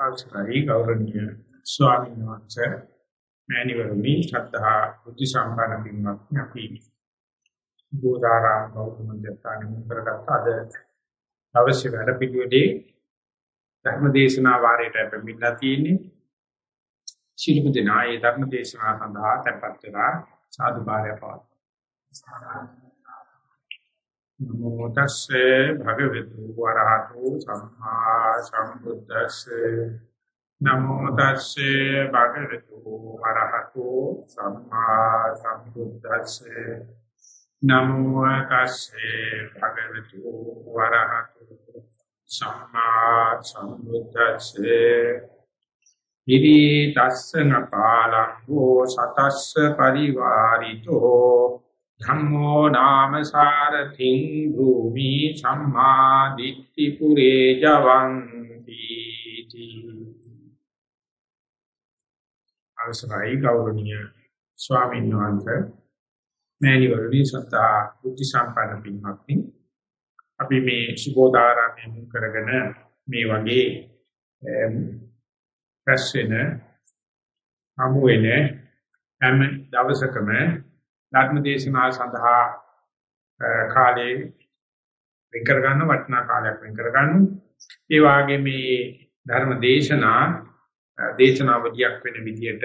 අවසරයි ගෞරවනීය ස්වාමීන් වහන්සේ මෑණිවරුනි ශ්‍රද්ධා බුද්ධ සම්පන්න පින්වත්නි අපි බෝධාරාම බෞද්ධ මන්දිරය මුකරගත් අද අවශ්‍ය වැඩ පිළිවෙලේ ධර්ම දේශනා වාරයට පැමිණලා තියෙන්නේ. ශිල්ප දෙනා ඒ ධර්ම දේශනා සඳහා tempත් වෙලා සාදු බාරය පවත්වනවා නමෝ තස්සේ භගවතු වරහතු සම්මා සම්බුද්දස්සේ නමෝ තස්සේ භගවතු වරහතු සම්මා සම්බුද්දස්සේ නමෝ තස්සේ භගවතු වරහතු සම්මා සම්බුද්දස්සේ ඉරි තස්සන පාලං සතස්ස පරිවාරිතෝ ධම්මෝ නාම සාරතිං භූමි සම්මා දිට්ඨි පුරේ ජවං තීති අවසරයි ගෞරවනීය ස්වාමීන් වහන්සේ මෑණිවරණි සත්තා බුද්ධ සම්පන්න පින්වත්නි අපි මේ සුබෝධාරාමයෙන් කරගෙන මේ වගේ ප්‍රශ්න හමු වෙන හැම දවසකම ධර්ම දේශනා සඳහා කාලේ වෙන් කර ගන්න වටිනා කාලයක් වෙන් කර ගන්න. ඒ වාගේ මේ ධර්ම දේශනා දේශනාවලියක් වෙන විදිහට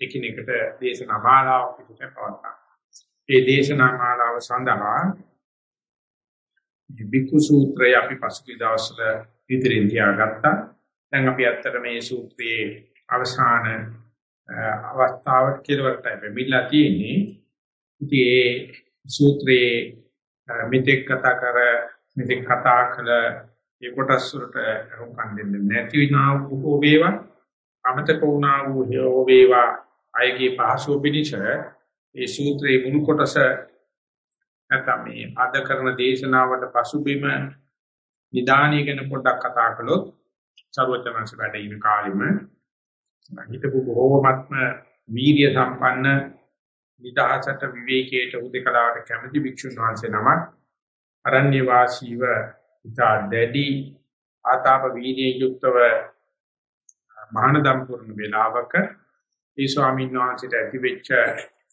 එකිනෙකට දේශනා මාලාවක් පිටට පවත්තා. ඒ දේශනා මාලාව සඳහා බිකු සූත්‍රය අපි පසුගිය දවස්වල ඉදිරියෙන් තියාගත්තා. දැන් අපි අත්තර මේ සූත්‍රයේ අවසාන අවස්ථාවට කෙලවරට ලැබිලා තියෙන්නේ. ඉතින් ඒ සූත්‍රයේ මෙතෙක් කතා කර මෙතෙක් කතා කළ ඒ කොටස් වලට හුඟක් දෙන්නේ නැති විනා වූ වේවා අමතක වුණා වූ හෝ වේවා අයගේ පහසු පිණිස ඒ සූත්‍රයේ මුල් කොටස නැත්නම් මේ අද කරන දේශනාවට පසුබිම නිදානිය ගැන පොඩ්ඩක් කතා කළොත් සර්වඥාන්සේ වැඩ ඉන කාලෙම හිතපු බොහෝමත්ම වීර්ය සම්පන්න නිදහසට විවේකයට උදකලාවට කැමති භික්ෂුන් වහන්සේ නමක් අරණ්‍ය වාසීව ඉතා දැඩි ආතාප වීර්ය යුක්තව මහානදම් පුරන වේලාවක ඒ ස්වාමීන් වහන්සේට ඇතිවෙච්ච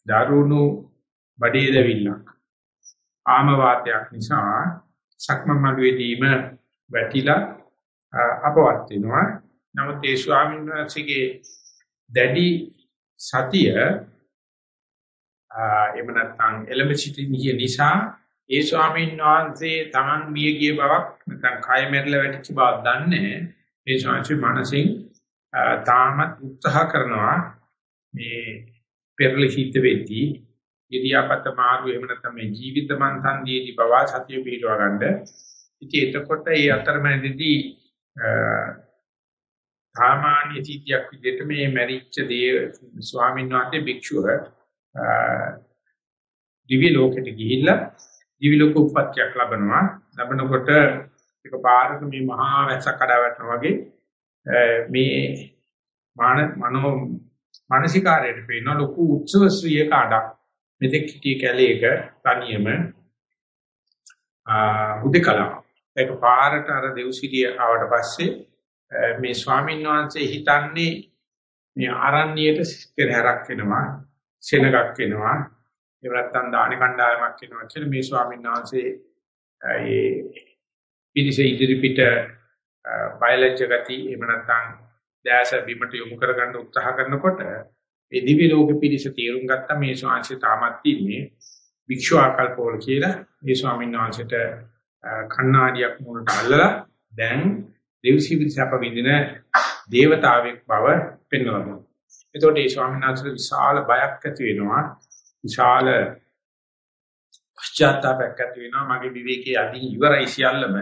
දරුණු බඩේ දෙවිල්ලක් ආම වාතයක් නිසා සක්මන් මළුවේදීම වැටිලා අපවත් වෙනවා. නමුත් ඒ ස්වාමීන් වහන්සේගේ දැඩි සතිය එහෙම නැත්නම් එළඹ සිටිනිය නිසා ඒ ස්වාමීන් වහන්සේ Taman මිය ගිය බවක් නැත්නම් කය මෙරළ වැටිච්ච බවක් දන්නේ ඒ ස්වාමීන් මනසින් තාමත් උත්සාහ කරනවා මේ පෙරලි සිද්ධ වෙද්දී ඉරියාපත මාරු එහෙම නැත්නම් මේ ජීවිත මන්සන්දීදී පවා සතිය පිටව ගන්න. ඉතින් එතකොට ඒ අතරමැදදී සාමාන්‍ය සිද්ධියක් විදිහට මේ මැරිච්ච දේ ස්වාමීන් වහන්සේ භික්ෂුව දිවි ලෝකෙට ගිහිල්ලා දිවි ලෝක උප්පත්තියක් ලබනවා. ලබනකොට එක පාරක මේ මහා වැස්ස කඩා වැටෙනවා වගේ මේ මාන මනෝ මානසිකාරයට පේන ලොකු උත්සව ශ්‍රීය කාඩක් මෙතෙක් හිටිය කැලේක තනියම උදකලා ඒක පාරට අර දෙව්සිටිය ආවට පස්සේ මේ ස්වාමීන් වහන්සේ හිතන්නේ මේ ආරණ්‍යයට පෙරහැරක් වෙනවා සෙනගක් වෙනවා ඒ නැත්තම් දාන කණ්ඩායමක් වෙනවා කියලා මේ ස්වාමීන් වහන්සේ ඒ පිරිස ඉදිරිපිට බයලජ්‍ය ගති එහෙම නැත්තම් දැස බිමට යොමු කරගන්න උත්සාහ කරනකොට ඒ දිවි ලෝක පිරිස තීරුම් ගත්ත මේ ස්වාංශය තාමත් ඉන්නේ වික්ෂු ආකල්පවල කියලා මේ ස්වාමීන් වහන්සේට කණ්ණාඩියක් මුලට අල්ලලා දැන් දෙවිසිවිලි සැප විඳින දේවතාවෙක් බව පෙන්වනවා. එතකොට මේ ස්වාමීන් වහන්සේට විශාල බයක් ඇති වෙනවා. විශාල පශ්චාත්තාපයක් ඇති වෙනවා. මගේ විවේකයේ අදින් ඉවරයි සියල්ලම.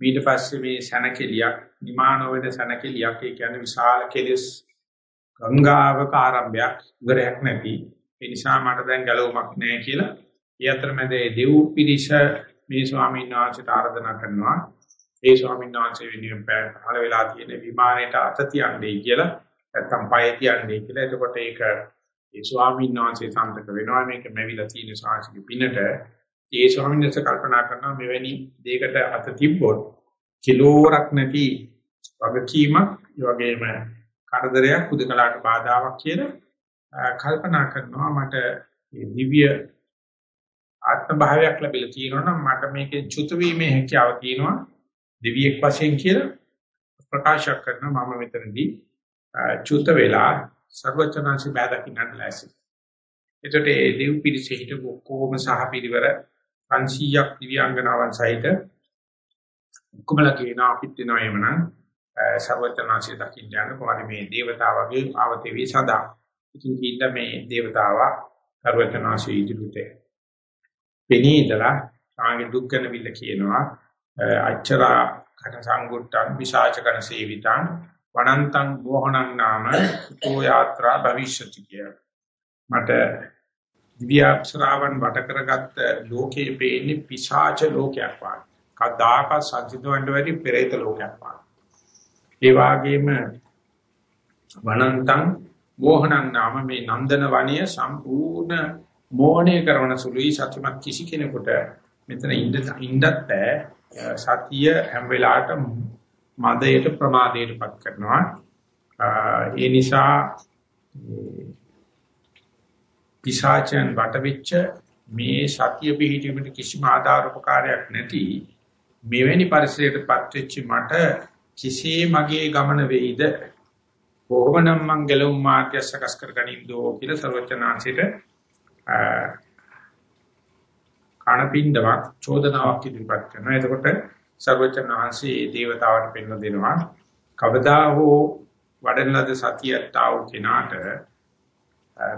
ඊට පස්සේ මේ සනකෙලියක්, නිමාන වෙන සනකෙලියක් ඒ කියන්නේ විශාල කෙලස් ගංගාවක ආරම්භයක් ඉවරයක් නැති. ඒ නිසා මට දැන් ගැලවුමක් නැහැ කියලා. ඒ අතරමැද දෙව් පිරිස මේ ස්වාමීන් වහන්සේට ආරාධනා කරනවා. ඒ ස්වාමීන් වහන්සේ වෙනුවෙන් පහළ වෙලා තියෙන විමානයට අත තියන්නේ කියලා නැත්තම් පය තියන්නේ කියලා. එතකොට ඒක ඒ ස්වාමීන් වහන්සේ සම්පත වෙනවා මේක මෙවිලා තියෙන සාංශික පිනට. ඒ ස්වාමීන් වහන්සේ කල්පනා කරනවා මෙවැනි දෙයකට අත තිබ්බොත් කිලෝරක් නැති වගකීමක් ඒ වගේම කරදරයක් උදකලාට බාධාවක් කියලා කල්පනා කරනවා මට මේ දිව්‍ය ආත්ම භාවයක් ලැබිලා තියෙනවා නම් මට මේකේ චුත වීමේ හැකියාව තියෙනවා දෙවියෙක් වශයෙන් කියලා ප්‍රකාශ කරන මම මෙතනදී චුත වෙලා සර්වචනාංශ බෑදකින්නට ලෑසි. එතකොට ඒ දෙව් පිරිස හිටපු ඔක්කොම සහපිරිවර 500ක් දිව්‍යාංගනාවන් සහිත කුමලා කියනවා අපිත් වෙනවා එමනම් සර්වචනාංශය දකින්න යන කොහොමද මේ దేవතාවගේ ආවතේ වේ සදා. ඉතින් කීඳ මේ దేవතාවා සර්වචනාංශය ඉදිරියට පෙනී ඉඳලා ආගේ දුක් ගැන විල කියනවා අච්චරා කන සංගුට්ටං විසාචකන සේවිතං වනන්තං බෝහණං නාම සුතෝ යාත්‍රා භවිෂ්‍යති කිය. මට දිව්‍යාප්සරාවන් වට කරගත්ත ලෝකයේ පේන්නේ පිසාච ලෝකයක් වගේ. කදාක සංසිඳවන්න වැඩි පෙරේත ලෝකයක් වගේ. ඒ වගේම වනන්තං බෝහණං නාම මේ නන්දන වණය සම්පූර්ණ මෝහණය කරන සුළුයි සත්‍යමත් කිසි කෙනෙකුට මෙතන ඉඳ ඉඳත් බෑ සතිය හැම වෙලාවටම මදයට ප්‍රමාදයටපත් කරනවා. ඒ නිසා පිසාචයන් වටවිච්ච මේ සතිය පිහිටීමට කිසිම ආධාර උපකාරයක් නැති මෙවැනි පරිසරයකටපත් වෙච්ච මට කිසි මගේ ගමන වෙයිද? කොහොමනම් මං ගැලවුම් මාර්ගය සකස් කරගනින්දෝ කියලා සර්වචනාංශයට කණපින්දවක් චෝදනාවක් ඉදිරිපත් කරනවා. එතකොට සර්වචන වහන්සේ ඒ දේවතාවට පෙන්ව දෙනවා. කවදා හෝ වඩන ලද සතියට ආව කෙනාට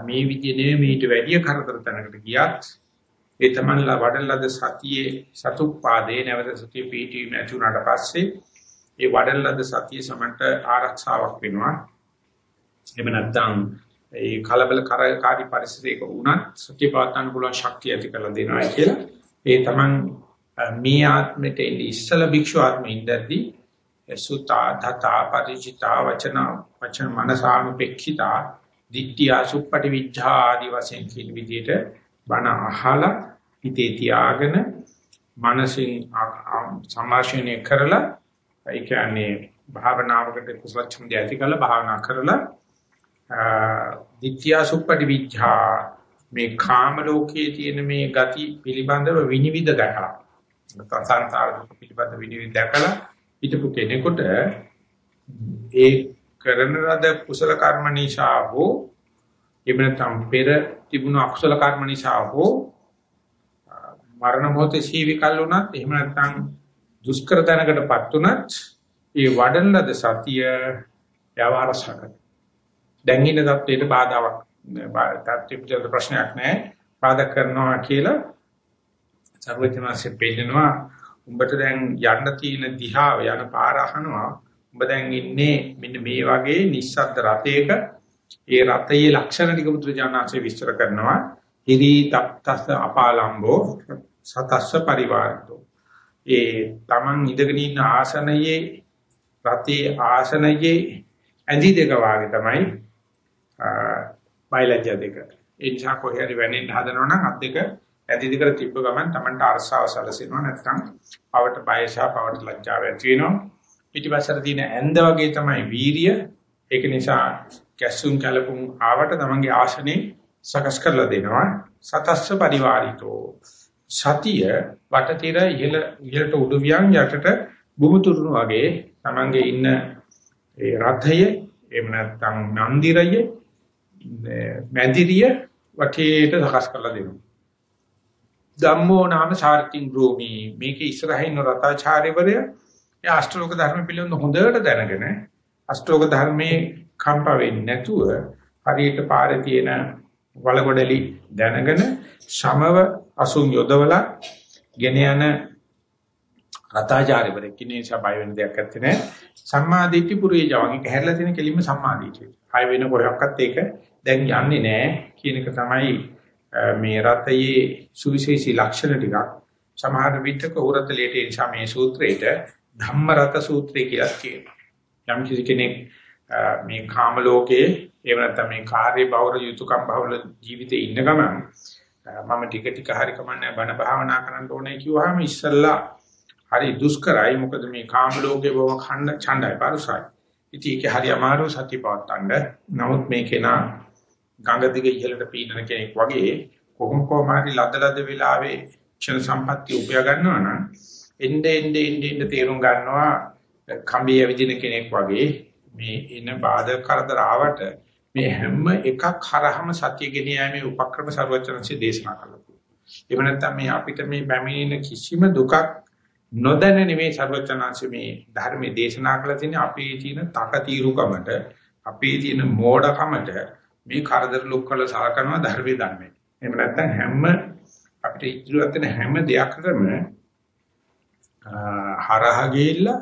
මේ විදිහේ මේට වැඩි කරදර තැනකට ගියත් ඒ තමන්ලා වඩන ලද සතියේ සතුප්පාදේ නැවත සතිය පීඨීම නැතුණාට පස්සේ ඒ වඩන ලද සතිය සමන්ට ආරක්ෂාවක් වෙනවා. එහෙම නැත්නම් ඒ කලබල කරකාරී පරිසරයක වුණත් සත්‍ය පාත්තන්න පුළුවන් ශක්තිය ඇති කරලා දෙනවා කියලා. ඒ තමන් මේ ආත්මෙට ඉඳි ඉස්සල භික්ෂු ආත්මෙ ඉඳද්දි සුතා ධතා පරිචිතා වචන වචන මනසානුපෙක්ඛිතා දිට්ඨිය සුප්පටි විඥා ආදි වශයෙන් කියන විදිහට බණ අහලා හිතේ තියාගෙන මනසින් සමාශයනය කරලා ඒ කියන්නේ භාවනාවකට කුසල ඡන්දය ඇති කරලා භාවනා කරලා ditthya suppati vijja මේ කාම ලෝකයේ තියෙන මේ ගති පිළිබඳව විනිවිද දැකලා සංසාර දුක පිළිබඳ විනිවිද දැකලා හිටපු කෙනෙකුට ඒ කරන ලද කුසල කර්ම නිසා හෝ එබැවින් පෙර තිබුණු අකුසල කර්ම නිසා හෝ මරණ මොහොතේ සීවිකල් වුණත් එහෙම නැත්නම් දුෂ්කර තැනකටපත් උනත් ඒ වඩන ලද සතිය යවහරසකට දැන් ඉන්න தත්ත්වයට බාධාවක් තත්ත්වෙට ප්‍රශ්නයක් නැහැ බාධා කරනවා කියලා සර්වඥාන්සේ පෙන්නනවා. උඹට දැන් යන්න තියෙන දිහාව යන පාර අහනවා. උඹ දැන් ඉන්නේ මෙන්න මේ වගේ නිස්සද්ද රතයක ඒ රතයේ ලක්ෂණ ටික බුදුරජාණන්සේ විස්තර කරනවා. හිරි තප්තස්ස අපාලම්බෝ සතස්ස පරිවාරතෝ. ඒ Taman ඉඳගෙන ඉන්න ආසනයේ රතේ ආසනයේ ඇඳි දෙක වාගේ තමයි බයලජ්‍ය දෙක. ඒ නිසා කොහේ හරි වෙනින් හදනවා නම් අත් දෙක ඇති දෙකට තිබ්බ ගමන් Tamanට අරසාව සැලසෙනවා නැත්නම් පවට බය සහ පවට ලැජ්ජාව ඇති වෙනවා. පිටිපස්සට තියෙන ඇඳ වගේ තමයි වීරිය. ඒක නිසා කැසුම් කලපුම් ආවට Tamanගේ ආසනේ සකස් කරලා දෙනවා. සතස්ස පරිවාරිතෝ සතිය වටතිර ඉහළ ඉහළට උඩු වියන් යටට බුමුතුරුණු වගේ Tamanගේ ඉන්න ඒ රථය එහෙම නැත්නම් නන්දිරය මැදිරිය වටේට සකස් කරලා දෙනවා. ධම්මෝ නාම සාර්ථින් භූමි මේකේ ඉස්සරහින් රතාචාර්යවරය ඒ අෂ්ටලෝක ධර්ම පිළිබඳ හොඳට දැනගෙන අෂ්ටලෝක ධර්මයේ කම්ප වෙන්නේ නැතුව හරියට පාරේ තියෙන වලගොඩලි දැනගෙන සමව අසුන් යොදවලා ගෙන යන රතාචාර්යවරයෙක් ඉන්නේ සබය වෙන දෙයක් නැත්තේ නෑ සම්මාදිට්ඨි පුරේ ජවන් එක හැරලා තියෙන කෙලින්ම සම්මාදිට්ඨිය. ආය වෙන කොරයක්වත් ඒක දැන් යන්නේ නෑ කියන එක තමයි මේ රතයේ සුවිශේෂී ලක්ෂණ ටිකක් සමහර විටක උරතලයට එනිසා මේ සූත්‍රයට ධම්මරත සූත්‍රය කියලා කියනවා. යම් කිසි කෙනෙක් මේ කාම ලෝකයේ එහෙම නැත්නම් මේ කාර්ය බහුල යුතුයකම් බහුල ජීවිතේ ඉන්න ගමන් මම ටික ටික හරි කමන්නේ බණ භාවනා කරන්න ඕනේ කිව්වහම ඉස්සල්ලා හරි දුෂ්කරයි මොකද මේ කාම ලෝකේ බොහොම ඛණ්ඩ ඡණ්ඩයි පරුසයි. ඉතින් ඒක හරි අමාරු සත්‍ය පවත්තන්න. නමුත් මේ කෙනා ගඟ දිගේ ඉහළට පීනන කෙනෙක් වගේ කොහොම කොහම හරි ලද්දලද්ද වෙලාවේ ක්ෂණ සම්පත්‍ය උපයා ගන්නවා නම් එnde ende ende ende තේරුම් ගන්නවා කම්බිය විදින කෙනෙක් වගේ මේ එන බාධක කරදර ආවට මේ හැම එකක් හරහම සතිය ගෙන යෑමේ උපක්‍රම ਸਰවචනසේ දේශනා කළා. එහෙම නැත්නම් මේ අපිට මේ පැමිණෙන කිසිම දුකක් නොදැන නෙමේ ਸਰවචනංශ මේ ධර්මයේ දේශනා කළ තියෙන අපේ තියෙන තකතිරුකමට අපේ තියෙන මෝඩකමට මේ කරදර ලොක් කළ සලකනවා ධර්මයේ ධර්මයේ. එහෙම නැත්නම් හැම අපිට ඉදිරියට වෙන හැම දෙයක්ම හරහා ගිහිල්ලා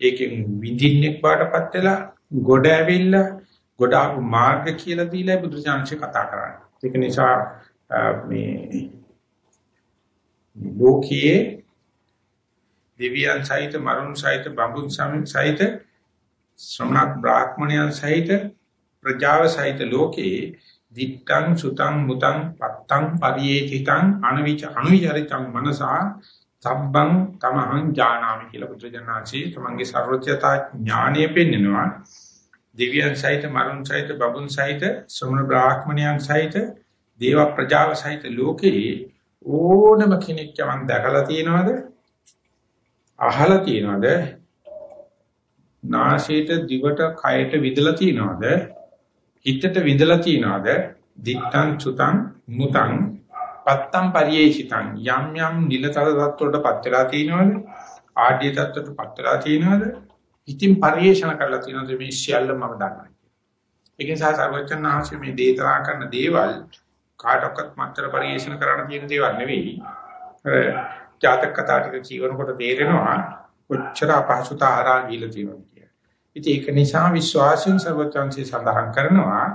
ඒකෙන් විඳින්නෙක් බාටපත් වෙලා ගොඩ ඇවිල්ලා ගොඩ ආපු මාර්ග කියලා දීලා බුදුචාන්සේ කතා කරන්නේ. ඒක නිසා මේ ලෝකයේ දෙවියන් සහිත මරුන් සහිත බඹුන් සහිත ශ්‍රමණක් බ්‍රාහ්මණයන් සහිත ප්‍රජාව සහිත ලෝකයේ දිත්තං සුතං මුතං පත්තං පරියේතිතං අනවිච අනුවිචරිතං මනසා සබ්බං තමහං ඥානාමි කියලා බුදුජානනාංශී තමන්ගේ ਸਰවඥතා ඥානය පෙන්නනවා. දෙවියන් සහිත මරුන් සහිත බබුන් සහිත ශ්‍රමණ බ්‍රාහ්මණයන් සහිත දේව ප්‍රජාව සහිත ලෝකේ ඕනම කෙනෙක් යමන් දැකලා තියෙනවද? අහලා තියෙනවද? නාසයට දිවට කයට විදලා තියෙනවද? හිතට විදලා තියෙනවද? දිත්තං සුතං මුතං පත්තම් පරියේෂිතං යම් යම් නිලතල තත්වවලටපත් වෙලා තියෙනවද? ආඩ්‍ය තත්වවලටපත් වෙලා තියෙනවද? ඉතින් පරිේෂණ කරලා තියෙනවද මේ සියල්ල මම දන්නවා ඒක නිසා සර්වචන්නාංශ මේ දේතරා කරන දේවල් කාටවත් මත්තර පරිේෂණ කරන්න තියෙන දේවල් නෙවෙයි. ජාතක කතා ටික ජීවනකොට තේරෙනවා කොච්චර අපහසුතා ආරා ගිල තියෙනවා. කියලා. ඉතින් ඒක නිසා විශ්වාසයෙන් සර්වචන්සේ සඳහන් කරනවා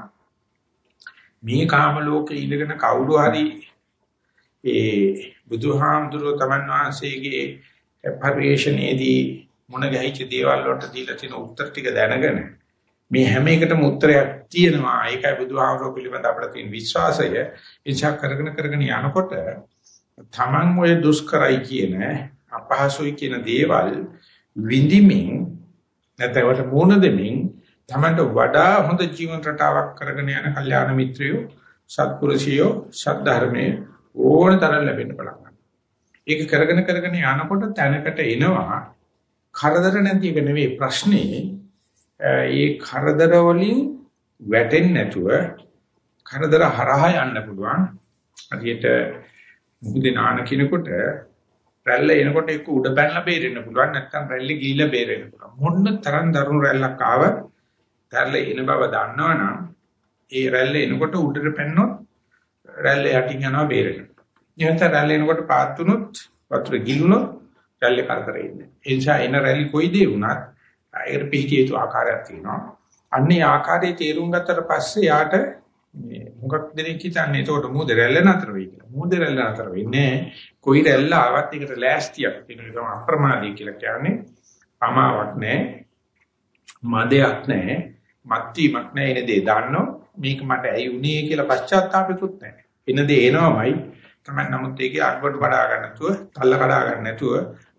මේ කාම ලෝකේ ඉඳගෙන කවුරු හරි ඒ බුදුහාමුදුරුව තමන් වහන්සේගේ පරිශ්‍රණයේදී මුණ ගැහිච්ච දේවල් වලට දීලා තියෙන උත්තර ටික දැනගෙන මේ හැම එකටම උත්තරයක් තියෙනවා. ඒකයි බුදුහාමුදුරුව පිළිබඳ අපිට තියෙන විශ්වාසය. ඉච්ඡා කරගෙන කරගෙන යනකොට තමන් ඔය දුෂ්කරයි කියන අපහසුයි කියන දේවල් විඳිමින් නැත්නම් මුණ දෙමින් තමන්ට වඩා හොඳ ජීවන රටාවක් කරගෙන යන කල්යාණ මිත්‍රයෝ සත්පුරුෂයෝ සද්ධර්මයේ ඕන තරම් ලැබෙන්න පටන් ගන්නවා. ඒක කරගෙන කරගෙන යනකොට තැනකට එනවා කරදර නැති එක නෙවෙයි ප්‍රශ්නේ. ඒ කරදර වලින් වැටෙන්නේ නැතුව කරදර හරහා යන්න පුළුවන්. හරියට මුහුදේ නාන කිනකොට රැල්ල එනකොට එක්ක උඩ පැනලා බේරෙන්න පුළුවන් නැත්නම් රැල්ල ගිහිල්ලා බේරෙන්න පුළුවන්. මොන්න තරම් දරුණු රැල්ලක් ආව රැල්ල එන බව දන්නවනම් ඒ රැල්ල එනකොට උඩට පැන්නොත් රැල්ල යටින් යනවා බේරෙන්න. එහෙනම් රැල්ල එනකොට පාත් වුණොත් වතුර ගිලුණොත් රැල්ල කරදරේ ඉන්නේ. ඒ නිසා එන රැලි කොයි දේ වුණත් ඒකට පිටිය යුතු ආකාරයක් තියෙනවා. අන්නේ ආකාරයේ තේරුම් ගත්තට පස්සේ යාට මේ මොකක් දෙනෙක් හිතන්නේ එතකොට මූද රැල්ල නතර වෙයි කියලා. මූද රැල්ල නතර වෙන්නේ කොයි රැල්ල ආවත් ඒකට ලෑස්තියක් තියෙනවා. අප්‍රමාදී කියලා කියන්නේ අමාවක් නැහැ. මදයක් නැහැ. මත්වීමක් නැහැ. එන දේ දන්නෝ මේක මට ඇයි උනේ කියලා පශ්චාත්තාපෙකුත් නැහැ. එන දේ එනවමයි. තමයි නමුත් ඒකේ අඩුවට කඩා ගන්න නැතුව, තල්ල කඩා ගන්න නැතුව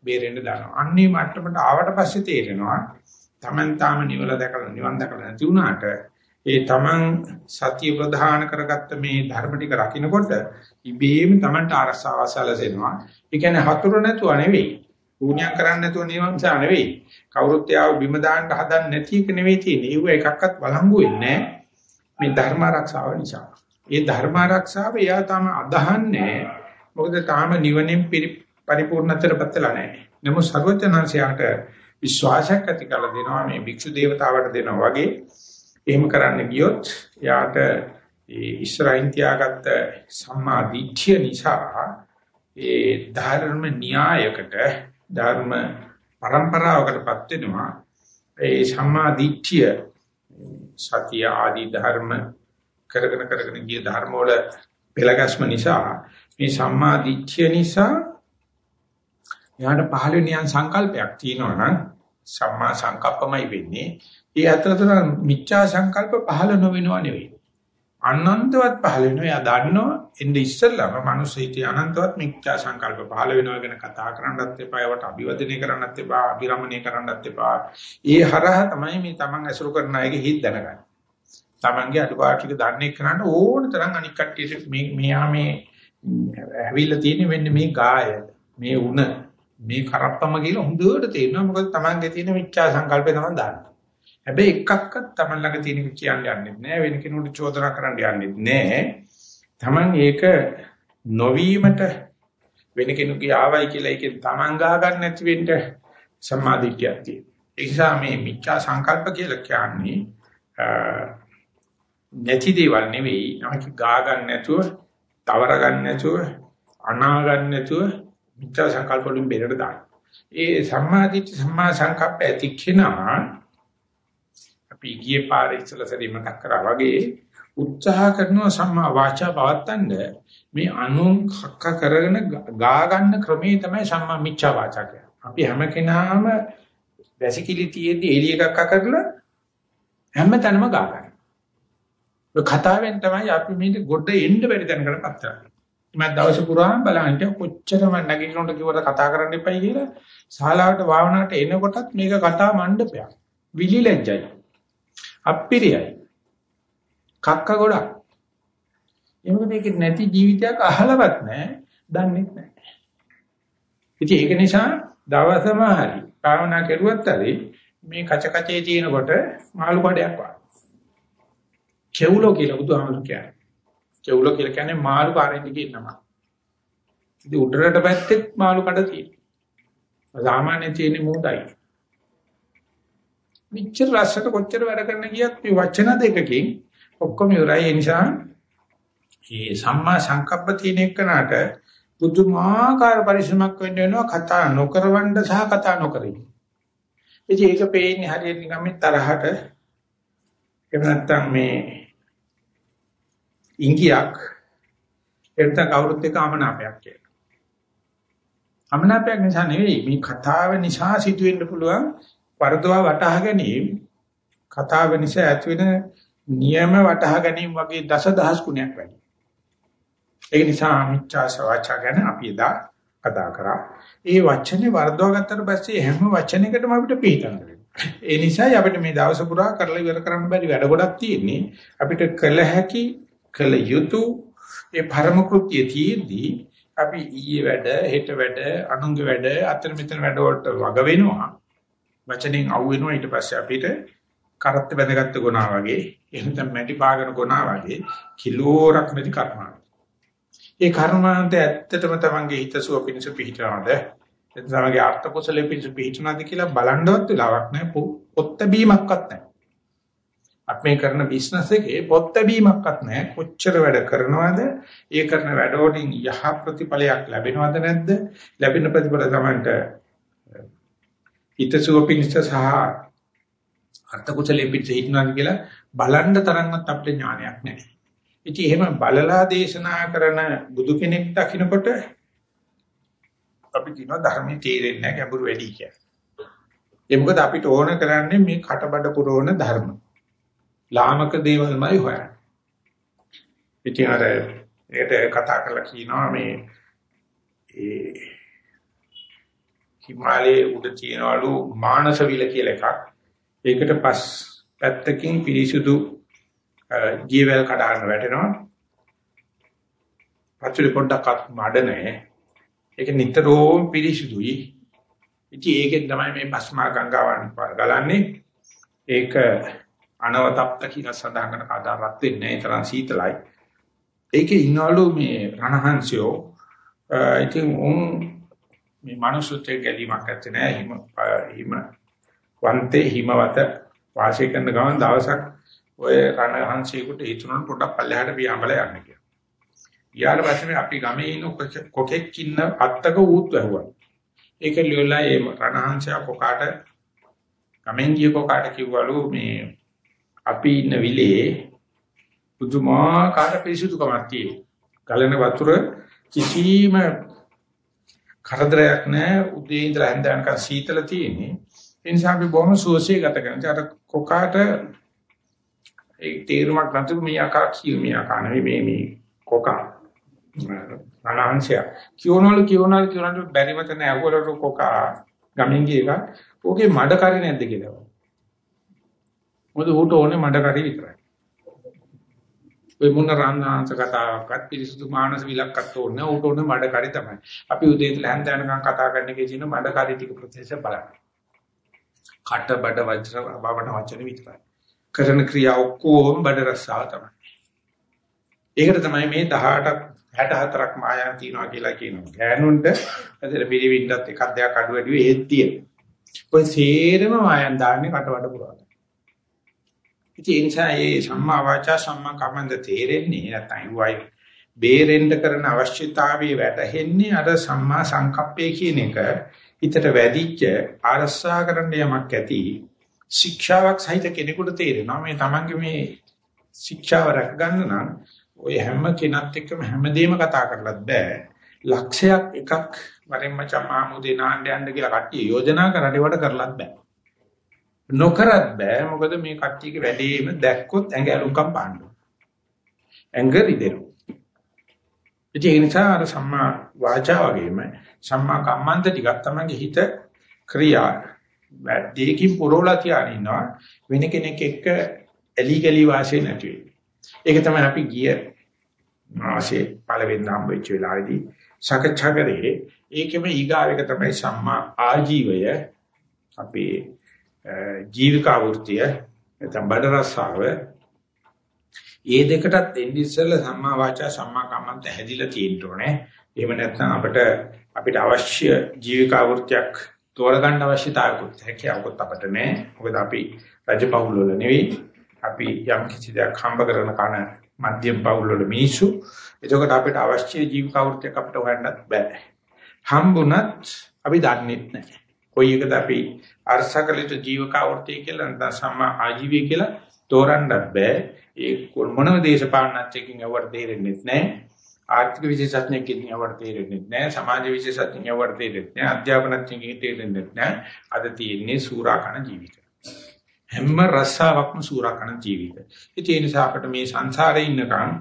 බේරෙන්න දානවා. අන්නේ මට්ටමට ආවට පස්සේ තේරෙනවා Taman තාම නිවල දැකලා නිවන් දැකලා නැති වුණාට ඒ Taman සතිය ප්‍රධාන කරගත්ත මේ ධර්ම ටික රකින්නකොට ඉබේම Tamanට අරසාව සැලසෙනවා. ඒ කියන්නේ හතුරු නැතුව නෙවෙයි. පුණ්‍යම් කරන්නේ නැතුව නිවන්සා නෙවෙයි. කවුරුත් යාව බිම දාන්න හදන්නේ නැති එක නෙවෙයි තියෙන්නේ. ඒව එකක්වත් බලංගු වෙන්නේ මේ ධර්ම ආරක්ෂාව නිසා. ඒ ධර්ම ආරක්ෂාව එයා තාම අදහන්නේ මොකද තාම නිවනින් පරිපූර්ණතරපත් වෙලා නැහැ. නමුත් සර්වඥාන්සයාට විශ්වාසයක් ඇති කරලා දෙනවා මේ භික්ෂු දේවතාවට දෙනවා වගේ. එහෙම කරන්න ගියොත් එයාට ඒ ඉස්රායින් තියාගත්ත සම්මා දිට්ඨිය නිසා ඒ ධර්ම න්‍යායකට ධර්ම પરම්පරාවකටපත් වෙනවා. ඒ සම්මා දිට්ඨිය සතිය ආදී ධර්ම කරගෙන කරගෙන ගිය ධර්ම වල පෙළගැස්ම නිසා මේ සම්මා දිට්ඨිය නිසා යාට පහළ නියන් සංකල්පයක් තියෙනවා නම් සම්මා සංකප්පමයි වෙන්නේ. ඒ අතරතුර මිච්ඡා සංකල්ප පහළ නොවෙනව නෙවෙයි. අනන්තවත් පහළ වෙනවා. එයා දන්නවා එන්නේ ඉස්සෙල්ලාම මනුස්ස හිතේ අනන්තවත් මිත්‍යා සංකල්ප පහළ වෙනවා ගැන කතා කරන්නත් එපා. ඒවට අභිවදනය කරන්නත් එපා. අභිරමණය කරන්නත් එපා. ඒ හරහා තමයි මේ Taman ඇසුරු කරන අයගේ හිත දැනගන්නේ. Tamanගේ අඩුපාඩු ටික දන්නේ කරන්න ඕන තරම් අනික් කට්ටියට මේ මෙයා මේ ඇවිල්ලා තියෙන්නේ වෙන්නේ මේ ගාය, මේ උණ, මේ කරප්පම කියලා හොඳට තේරෙනවා. මොකද Tamanගේ තියෙන මිත්‍යා සංකල්පේ තමයි දාන්නේ. හැබැයි එකක්වත් Taman ළඟ තියෙන කියන්න යන්නේ නැහැ වෙන කෙනෙකුට චෝදනා කරන්න යන්නේ නැහැ. Taman ඒක නොවීමට වෙන කෙනෙකුගේ ආවයි කියලා ඒකෙන් Taman ගහ ගන්න නැති වෙන්න සම්මාදිටියක් තියෙනවා. ඒ නිසා මේ මිච්ඡා සංකල්ප කියලා කියන්නේ නැති දේවල් නෙවෙයි. නමක ගා ගන්න නැතුව, තවර ගන්න නැතුව, අනා ගන්න නැතුව මිච්ඡා සංකල්ප වලින් බෙරට දාන්න. ඒ සම්මාදිට සම්මා සංකප්ප ඇති කෙනා අපි ගියේ පාරේ ඉස්සලා සැරේ මතක් කරා වගේ උත්සාහ කරනවා සම්මා වාචා පවත්තන්න මේ අනුන් කක්ක කරගෙන ගා ගන්න ක්‍රමේ තමයි සම්මා මිච්ඡා වාචා කියන්නේ. අපි හැම කෙනාම වැසිකිලි තියෙද්දි එළිය කක්ක කරලා හැම තැනම ගා ගන්න. කතාවෙන් තමයි අපි මේක ගොඩ එන්න බැරි තැනකටපත් කරන්නේ. මම දවස පුරාම බලන්න කොච්චර මම නැගිටිනකොට කිව්වද කතා කරන්න එපයි කියලා ශාලාවට භාවනාවට එනකොටත් මේක කතා මණ්ඩපයක්. විලි ලැජ්ජයි. අප්පිරියයි. කක්ක ගොඩක්. එහෙනම් මේක නැති ජීවිතයක් අහලවත් නැහැ, දන්නෙත් නැහැ. ඉතින් ඒක නිසා දවසම හරි භාවනා කරුවත් හරි මේ කච කචේ තියෙනකොට මාළු කඩයක් වගේ. කෙවුලෝ කියලා බුදුහාමුදුරු කියන්නේ. කෙවුලෝ කියලා කියන්නේ මාළු කාරෙන් දිගේ නම. ඉතින් උඩරට පැත්තෙත් මාළු කඩ තියෙනවා. සාමාන්‍ය තියෙන්නේ මූදයි. මෙච්චර රසට කොච්චර වැඩ කරන්න ගියත් මේ වචන දෙකකින් ඔක්කොම ඉවරයි. ඒ නිසා මේ සම්මා සංකප්ප තියෙන එකනට පුදුමාකාර පරිශ්‍රමයක් වෙන්න වෙනවා කතා නොකරවන්න සහ කතා නොකරින්. ඉතින් ඒක පේන්නේ හරියට නිකන් මේ තරහට එහෙම නැත්නම් මේ ඉංගියක් එතන කවුරුත් එක්ක අමනාපයක් කියලා. අමනාපයක් නිසා නෙවෙයි මේ කතාව නිසා සිදුවෙන්න පුළුවන් වරදවා වටහා ගැනීම කතාව නිසා ඇතිවෙන නියම වටහා ගැනීම වගේ දසදහස් ගුණයක් වැඩි. ඒ නිසා මිච්ඡා සවාචා ගැන අපි එදා කතා කරා. ඒ වචනේ වර්ධව ගත්තට පස්සේ හැම වචනයකටම අපිට පිටන්න ඒ නිසා අපිට මේ දවස පුරා කරලා ඉවර කරන්න බැරි වැඩ ගොඩක් තියෙන්නේ. අපිට කළ හැකි කළ යුතු ඒ පරම කෘත්‍ය තියෙද්දී අපි ඊයේ වැඩ හෙට වැඩ අනුංග වැඩ අතර මෙතන වැඩ වලට වග වෙනවා. වචනෙන් අවු වෙනවා ඊට පස්සේ අපිට කරත් බැඳගත්තු ගුණා වගේ එහෙනම් මැටි පාගන ගුණා වගේ කිලෝරක් නැති කර්මාන්ත. ඒ කර්මාන්ත ඇත්තටම තමන්ගේ හිතසුව පිණිස පිහිටනවද? එතන තමන්ගේ අර්ථ කුසලෙ පිණිස පිහිටනවද කියලා බලන්නවත් වෙලාවක් නැහැ. පොත් බැීමක්වත් නැහැ. අපි මේ කරන බිස්නස් එකේ පොත් බැීමක්වත් නැහැ. කොච්චර වැඩ කරනවද? ඒ කරන වැඩ වලින් යහ ප්‍රතිඵලයක් ලැබෙනවද නැද්ද? ලැබෙන ප්‍රතිඵල තමන්ට හිතසුව පිණිස සහ අර්ථ කුසලෙ පිට හිටනවා කියලා බලන්න තරම්වත් අපිට ඥානයක් නැහැ. ඉතින් එහෙම බලලා දේශනා කරන බුදු කෙනෙක් දකින්නකොට අපි කියනවා ධර්මයේ තේරෙන්නේ නැහැ ගැඹුරු වැඩි කියලා. ඒ මොකද අපිට ඕන කරන්නේ මේ කටබඩ පුරවන ධර්ම. ලාමක දේවල්මයි හොයන්නේ. ඉතින් අර ඒකට කතා කරලා කියනවා මේ ඒ හිමාලයේ උඩ තියනවලු මානසවිල කියලා එකක්. ඒකට පස් පැත්තකින් පිරිසුදු ජීවල් කඩාගෙන වැටෙනවා. පතුලේ පොඩ්ඩක් මඩ නැහැ. ඒක නිතරම පිරිසුදුයි. ඉතින් ඒකෙන් තමයි මේ පස්මා ගංගාවන් ගලන්නේ. ඒක අනවතප්ත කියන සඳහන් කරන ආදාරත් වෙන්නේ ඒ තරම් සීතලයි. ඒකේ ඉන්නවලු මේ රණහංශයෝ ඉතින් උන් මේ මනුස්සත්වයේ ගැලීමක් නැත්තේ නෑ හිම හිම වන්තේ හිමවත වාසය කරන ගමන් දවසක් ඔය රණහංශයෙකුට හිතුනොත් පොඩක් පල්ලෙහාට පියාඹල යන්න කියලා. ඊයාට පස්සේ අපි ගමේ ඉන්න කොකෙක් ඉන්න අත්තක ඌත් වැහුවා. ඒක ලියලා ඒ රණහංශයා කොකාට ගමෙන් ගිය කොකාට කිව්වලු මේ අපි ඉන්න විලේ පුදුමාකාර පිරිසුදුකමක් තියෙනවා. ගලන වතුර කිසිම කරදරයක් නැහැ උදේ ඉඳලා හැන්ද වෙනකන් සීතල තියෙන්නේ. ඒ නිසා අපි බොහොම සුවසේ ගත කරනවා. අර කොකාට ඒ තේරුමක් නැතුව මේ ආකාර කියු මේ ආකාර නෙවෙයි මේ මේ කොකා. අනාංශය කියනවලු කියනවලු කියනවලු බැරි මත නෑ. අහවලට කොකා ගමින් ගිය එක ඕකේ මඩ කරේ නැද්ද? කියලා. මොකද ඌට ඕනේ මඩ කරේ විතරයි. ඔය මොන රාන්නාංශ කතාවක්වත් පිරිසුදු මානස විලක්කත් ඕනේ ඌට ඕනේ මඩ කරේ තමයි. අපි උදේ ඉඳලා හැන්ද යනකම් කතා කරන එකේ තියෙන මඩ කරේ ටික ප්‍රොසෙස් එක බලන්න. කට බඩ වජ්‍ර බවට වචන විතරයි. කරන ක්‍රියා ඔක්කොම බඩ රස්සාව තමයි. ඒකට තමයි මේ 18ක් 64ක් මායන් තියනවා කියලා කියනවා. ගෑනුන්ට ඇතර පිළිවින්නත් එකක් දෙයක් අඩු වැඩි වෙයි ඒත් තියෙනවා. ඔය සේරම මායන් දාන්නේ කටවඩ පුරාද. ඉතින් ඒ නිසා මේ සම්මා වාචා සම්මා කම්මන්ද තේරෙන්නේ නැත්නම් වයි බේරෙන්න කරන අවශ්‍යතාවයේ වැටහෙන්නේ අර සම්මා සංකප්පය කියන එක හිතට වැඩිච්ච අරසා කරන්න යමක් ඇති ශික්ෂාවක් සහිත කෙනෙකුට තේරෙනවා මේ තමන්ගේ මේ ශික්ෂාව රැක ගන්න නම් ඔය හැම කෙනත් එක්කම හැමදේම කතා කරලත් බෑ. ලක්ෂයක් එකක් වරෙන් මචං මාමුදේ නාන්න යන්න කියලා කට්ටිය යෝජනා කරලා ඒවට කරලත් බෑ. නොකරත් බෑ මොකද මේ කට්ටියගේ වැඩේම දැක්කොත් ඇඟ ඇලුම්කම් පාන්න. ඇඟ රිදෙනවා. ඉතින් ඒ නිසා අර සම්මා වාචා වගේම සම්මා කම්මන්ත ටිකක් තමයි හිත ක්‍රියා වැඩේකින් පුරවලා තියාගෙන ඉන්නවා වෙන කෙනෙක් එක්ක එලි ගලි වාසිය නැති වෙයි. ඒක තමයි අපි ගිය මාසේ පළවෙනි හම්බ වෙච්ච වෙලාවේදී සාකච්ඡා කරේ. ඒකෙම ඊගාව එක තමයි සම්මා ආජීවය අපේ ජීවිකා වෘත්තිය නැත්නම් බඩ රස්සාව ඒ දෙකටත් එන්නේ ඉස්සෙල්ලා සම්මා වාචා සම්මා කම්මන්ත හැදිලා තියෙන්න ඕනේ. එහෙම නැත්නම් අපිට අපිට අවශ්‍ය ජීවිකා වෘත්තියක් තෝරගන්න අවශ්‍යතාවයකුත් හැකියාවකුත් අපිට නැහැ. මොකද අපි රජපෞල් වල නෙවෙයි අපි යම් කිසි දෙයක් හම්බ කරන කන මධ්‍යම පවුල් වල මිනිස්සු. එතකොට අපිට අවශ්‍ය ජීවික අවෘත්තියක් අපිට හොයන්නත් බෑ. හම්බුණත් අපි දන්නේ නැහැ. කොයි එකද අපි අර්ථකලිත ජීවික අවෘත්තිය කියලා නැත්නම් සම්මා ආජීවය කියලා තෝරන්නත් බෑ. ඒ මොනම දේශපාලනඥයෙක්ගෙන් අවර් දෙරෙන්නේ නැහැ. ආර්ථික විශේෂඥයෙක්ගෙන් අවර් දෙරෙන්නේ නැහැ. සමාජ විශේෂඥයෙක්ගෙන් අවර් දෙරෙන්නේ නැහැ. අධ්‍යාපනඥයෙක්ගෙන් දෙරෙන්නේ නැහැ. අද තියෙන්නේ සූරාකන ජීවිතය. හැම රස්සාවක්ම සූරාකන ජීවිත. ඒ නිසා අපිට මේ සංසාරේ ඉන්නකම්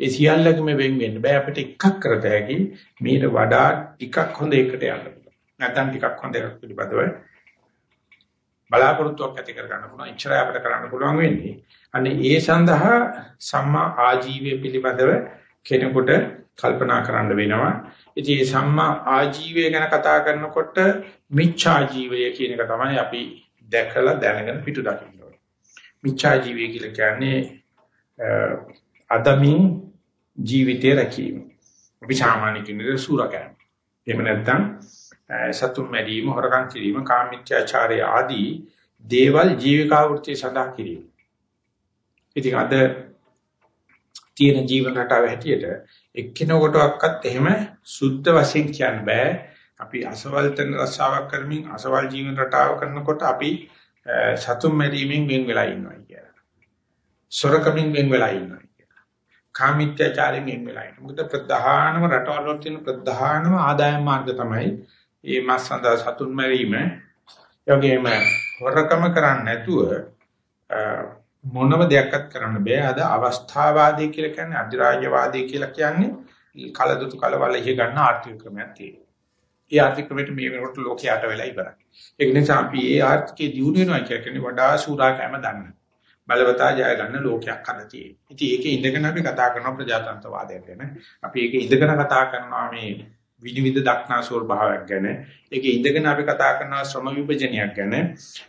ඒ සියල්ලකම වෙන් වෙන්න බෑ අපිට එකක් කරත හැකි මීට වඩා ටිකක් හොඳ එකට යන්න පුළුවන්. නැත්නම් ටිකක් හොඳ එකක් පිළිබඳව බලාපොරොත්තුවක් ඇති කර ගන්න පුළුවන්. ඉච්ඡරය අපිට කරන්න පුළුවන් වෙන්නේ. අනේ ඒ සඳහා සම්මා ආජීවය පිළිබඳව කෙනෙකුට කල්පනා කරන්න වෙනවා. ඉතින් මේ සම්මා ආජීවය ගැන කතා කරනකොට මිච්ඡා ජීවය කියන එක තමයි අපි දැකලා දැනගෙන පිටු දකින්න ඕනේ. මිච්ඡා ජීවය කියලා කියන්නේ අදමින් ජීවිතය රැකීම. අපි සාමාන්‍ය කියන්නේ සූරකෑම. එහෙම නැත්නම් සතුම් මැරීම, හොරකම් කිරීම, කාමීත්‍යාචාරය ආදී දේවල් ජීවිකාවෘත්තිය සඳහා කිරීම. ඉතින් අද තියෙන ජීවන රටාව හැටියට එක්කිනෙකුටවත් එහෙම සුද්ධ වශයෙන් කියන්න බෑ. අපි අසවල් තන රස්සාවක් කරමින් අසවල් ජීවන රටාව කරනකොට අපි සතුම් මැරීමෙන් වෙන් වෙලා ඉන්නවා කියලා. සොරකමින් වෙන් වෙලා ඉන්නවා කියලා. කාමීත්‍යචාරයෙන් වෙන් වෙලා ඉන්නවා. මොකද ප්‍රධානම රටවල් වල තියෙන ප්‍රධානම ආදායම් මාර්ග තමයි මේ මාස සඳහා සතුන් මැරීම. යෝගේම හොරකම කරන්නේ නැතුව මොනම දෙයක්වත් කරන්න බෑ. අද අවස්ථාවාදී කියලා කියන්නේ අධිරාජ්‍යවාදී කියලා කියන්නේ කලදුතු කලවල ඉහ ගන්න ආර්ථික ක්‍රමයක් තියෙනවා. ඒ ආර්ථික ක්‍රමයට මේ වෙනකොට ලෝකයට වෙලා ඉවරයි. ඒක නිසා අපි ඒ ආර්ථිකයේ දියුණු වෙනවා කියන්නේ වඩා සූරා කැම දන්න. බලවතා ජය ගන්න ලෝකයක් අද තියෙන්නේ. ඉතින් ඒකේ ඉඳගෙන අපි කතා කරනවා ප්‍රජාතන්ත්‍රවාදය ගැන. අපි ඒකේ ඉඳගෙන කතා කරනවා මේ විනිවිද දක්නා ස්වභාවයක් ගැන. ඒකේ ඉඳගෙන අපි කතා කරනවා ශ්‍රම විභජනයක් ගැන.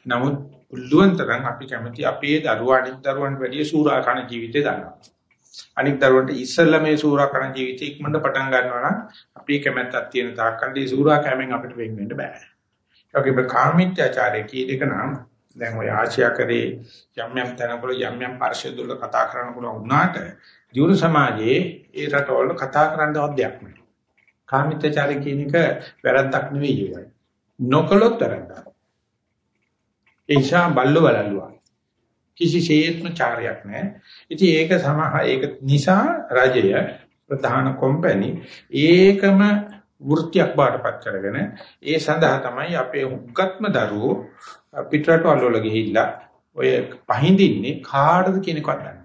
නමුත් උල්ලුවන්තරන් අපි කැමති අපේ දරුවා අනිත් දරුවන් වැඩිය සූරා කන ජීවිතේ දන්නවා. අනික් දරුවන්ට ඉස්සෙල්ලා මේ සූරා කරන ජීවිතය ඉක්මනට පටන් ගන්නවා නම් අපි කැමැත්තක් තියෙන තාක්කල්දී සූරා කැමෙන් අපිට වෙන් වෙන්න බෑ. ඒ වගේම කාමීත්‍යාචාරය කී දෙක නම් දැන් ඔය ආශියා කරේ යම් යම් තැනවල යම් යම් පරිශුද්ධවල කතා කරන්න පුළුවන් වුණාට දියුණු සමාජයේ ඒ රටවල කතා කරන්න දෙයක් නෑ. කාමීත්‍යාචාරය කියන එක වැරද්දක් නෙවෙයි ඒකයි. නොකලොත් වැරද්දක්. ඒ නිසා බල්ල බලල්ලුවා. කිසිසේත්ම චාරයක් නැහැ. ඉතින් ඒක සමහ ඒක නිසා රජය ප්‍රධාන කොම්පැනි ඒකම වෘත්තියක් බාටපත් කරගෙන ඒ සඳහා තමයි අපේ හුඟක්ම දරුවෝ පිටරට වල ගිහිල්ලා ඔය පහඳින්නේ කාටද කියන එකවත් දන්නේ නැහැ.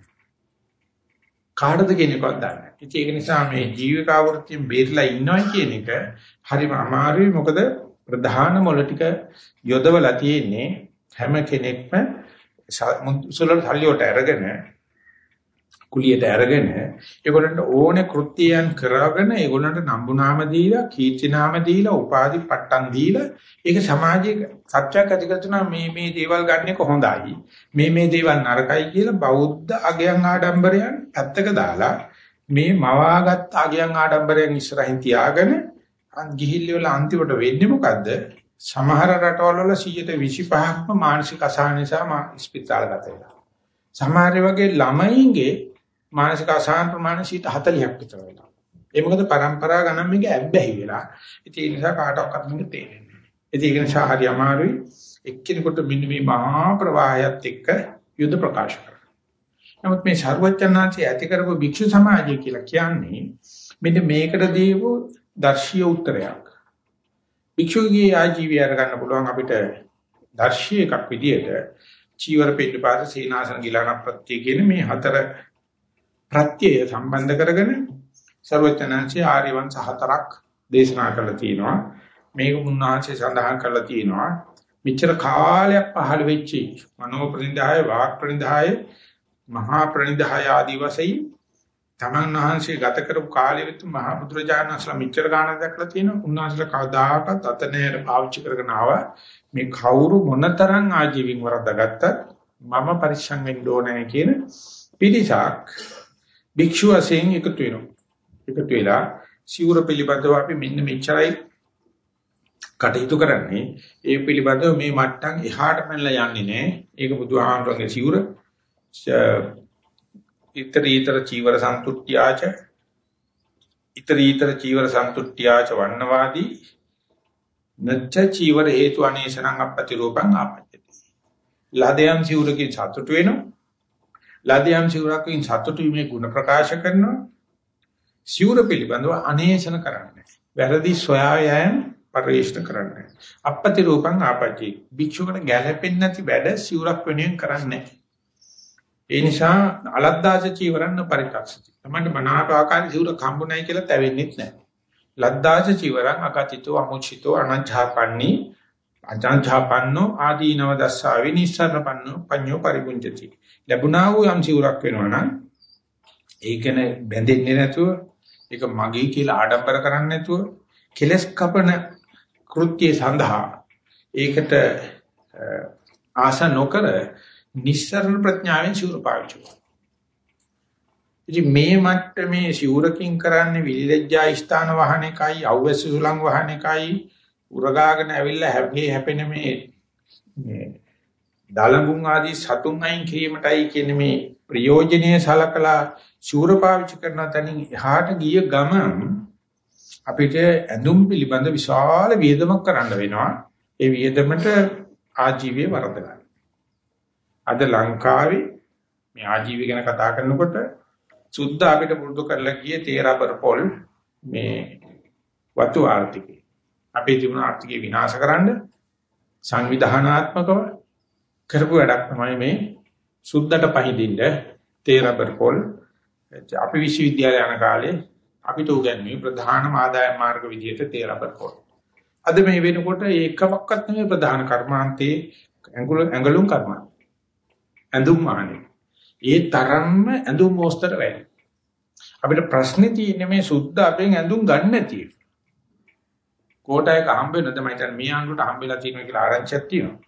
කාටද කියන එකවත් දන්නේ නැහැ. ඒක නිසා මේ ජීවිකාවෘතියෙන් බේරලා ඉන්නවා කියන එක හරිම අමාරුයි. මොකද ප්‍රධාන මොළ ටික යොදවලා තියෙන්නේ හැම කෙනෙක්ම සුලල් සල්ලියට අරගෙන කුලියට අරගෙන ඒගොල්ලන්ට ඕනේ කෘත්‍යයන් කරගෙන ඒගොල්ලන්ට නම්බුනාම දීලා කීර්තිනාම දීලා උපාධි පට්ටම් දීලා ඒක සමාජයේ සත්‍යයක් ඇති කරතුනා මේ මේ දේවල් ගන්න එක හොඳයි මේ මේ දේවල් නරකයි කියලා බෞද්ධ අගයන් ආඩම්බරයන් පැත්තක දාලා මේ මවාගත් අගයන් ආඩම්බරයන් ඉස්සරහින් තියාගෙන ගිහිල්ල වල අන්තිමට වෙන්නේ මොකද්ද සමහර රටවල් වල 125ක්ම මානසික අසහන නිසා මා ස්පිතාලගත වෙනවා. සමහර වගේ ළමයින්ගේ මානසික අසහන ප්‍රමාණය 140ක් විතර වෙනවා. ඒ මොකද પરම්පරා ගණන් මේක ඇබ්බැහි වෙලා. ඉතින් ඒ නිසා කාටවත් මේක තේරෙන්නේ නැහැ. ඉතින් ඒක නිසා හරි අමාරුයි. එක්කිනෙකට මෙන්න මේ මහා ප්‍රවාහයත් එක්ක යුද ප්‍රකාශ කරනවා. නමුත් මේ ਸਰවඥාන්සේ ඇති කරපු භික්ෂු සමාජය කියලා කියන්නේ මෙන්න මේකට දීපු දර්ශීය උත්තරයක්. භික්ෂුගේ ආජීවය අරගන්න පුළුවන් අපිට දර්ශීය එකක් විදියට චීවර පිටිපාත සීනාසන ගිලානප්පත්‍ය කියන මේ හතර ප්‍රත්‍යය සම්බන්ධ කරගෙන ਸਰවචනංශේ ආර්ය වංශ හතරක් දේශනා කරලා තියෙනවා මේක මුන්නාංශේ සඳහන් කරලා තියෙනවා මෙච්චර කාලයක් පහළ වෙච්චි මනෝ ප්‍රනිදාය වාක් ප්‍රනිදාය මහා ප්‍රනිදාය ආදී වශයෙන් තමන් වහන්සේ ගත කරපු කාලෙ විතර මහා බුදුරජාණන් වහන්සේලා මෙච්චර ගානක් දැක්ලා තියෙනවා. උන්වහන්සේලා කවදාකවත් අත නෑර පාවිච්චි කරගෙන ආවා. මේ කවුරු මොනතරම් ආජීවින් වරද්දාගත්තත් මම පරිස්සම් වෙන්න ඕනේ කියන පිළිසක් භික්ෂු වශයෙන් එකතු වෙනවා. එකතු වෙලා සිවුර පිළිබඳව අපි මෙන්න මෙච්චරයි කටයුතු කරන්නේ. ඒ පිළිබඳව මේ මට්ටම් එහාට පැනලා යන්නේ නෑ. ඒක බුදුහාමරගේ සිවුර ඊතරීතර චීවර සම්තුට්ඨ්‍යාච ඊතරීතර චීවර සම්තුට්ඨ්‍යාච වන්නවාදී නච්ච චීවර හේතු අනේසනං අපති රූපං ආපජ්ජති ලදයන් සිවුරකින් සතුට වෙනවා ලදයන් සිවුරකින් සතුට වීමේ ගුණ ප්‍රකාශ කරනවා. සිවුර පිළිබඳව අනේසන කරන්නේ වැරදි සොයා යෑම පරිශන කරන්නේ අපති රූපං ආපජ්ජති භික්ෂුවකට ගැළපෙන්නේ නැති වැඩ සිවුරක් වෙනුවෙන් කරන්නේ නැහැ. ඒ නිසා අලද්දාස චීවරන්න පරික්ෂති. තමන්ට මනාප ආකාරي සිවුර කම්බුණයි කියලා තැවෙන්නෙත් නැහැ. ලද්දාස චීවරං අගතිතෝ අමුචිතෝ අනංජාපන්නි අජංජාපන්නෝ ආදීනව දස්සා විනිස්සරපන්නෝ පඤ්ඤෝ පරිපුංජති. ලැබුණා වූ යම් සිවුරක් වෙනවා නම් ඒකන බැඳෙන්නේ නැතුව ඒක මගේ කියලා ආඩම්බර කරන්නේ නැතුව කෙලස් කපන කෘත්‍ය සඳහා ඒකට ආස නොකර නිස්සරණ ප්‍රඥාවෙන් සිවුර පාවිච්චි කරනවා. ඉතින් මේ මට්ටමේ සිවුරකින් කරන්නේ විලිලැජ්ජා ස්ථාන වහන එකයි, අවැසි සුලං වහන එකයි, උරගාගෙන ඇවිල්ලා හැපේ හැපෙන මේ මේ දලඟුන් ආදී සතුන් අයින් කිරීමටයි කියන මේ ප්‍රයෝජනීය සලකලා සිවුර පාවිච්චි කරන තැනින් එහාට ගිය ගමන් අපිට ඇඳුම් පිළිබඳ විශාල වියදමක් කරන්න වෙනවා. ඒ වියදමට ආජීවයේ වරද ගන්න. අද ලංකාවේ මේ ආජීවය ගැන කතා කරනකොට සුද්ධ අපිට පුරුදු කරලා ගියේ තේරබර පොල් මේ වතු ආර්ථිකය. අපේ ජීවන ආර්ථිකය විනාශ කරන්න සංවිධානාත්මකව කරපු වැඩක් තමයි මේ සුද්ධට පහදින්න තේරබර පොල් අපි විශ්වවිද්‍යාලය යන කාලේ අපිට උගන්වන්නේ ප්‍රධාන ආදාය මාර්ග විදියට තේරබර පොල්. අද මේ වෙනකොට ඒකමක්වත් නෙමෙයි ප්‍රධාන කර්මාන්තේ ඇඟලුම් කර්මාන්තේ. ඇඳුම් මානේ. ඒ තරම්ම ඇඳුම් මොස්තර වැඩි. අපිට ප්‍රශ්නේ තියෙන්නේ මේ සුද්ධ අපෙන් ඇඳුම් ගන්න නැති. කෝටයක හම්බ වෙනද මම හිතන්නේ මේ ආණ්ඩුවට හම්බෙලා තියෙනවා කියලා ආරංචියක් තියෙනවා.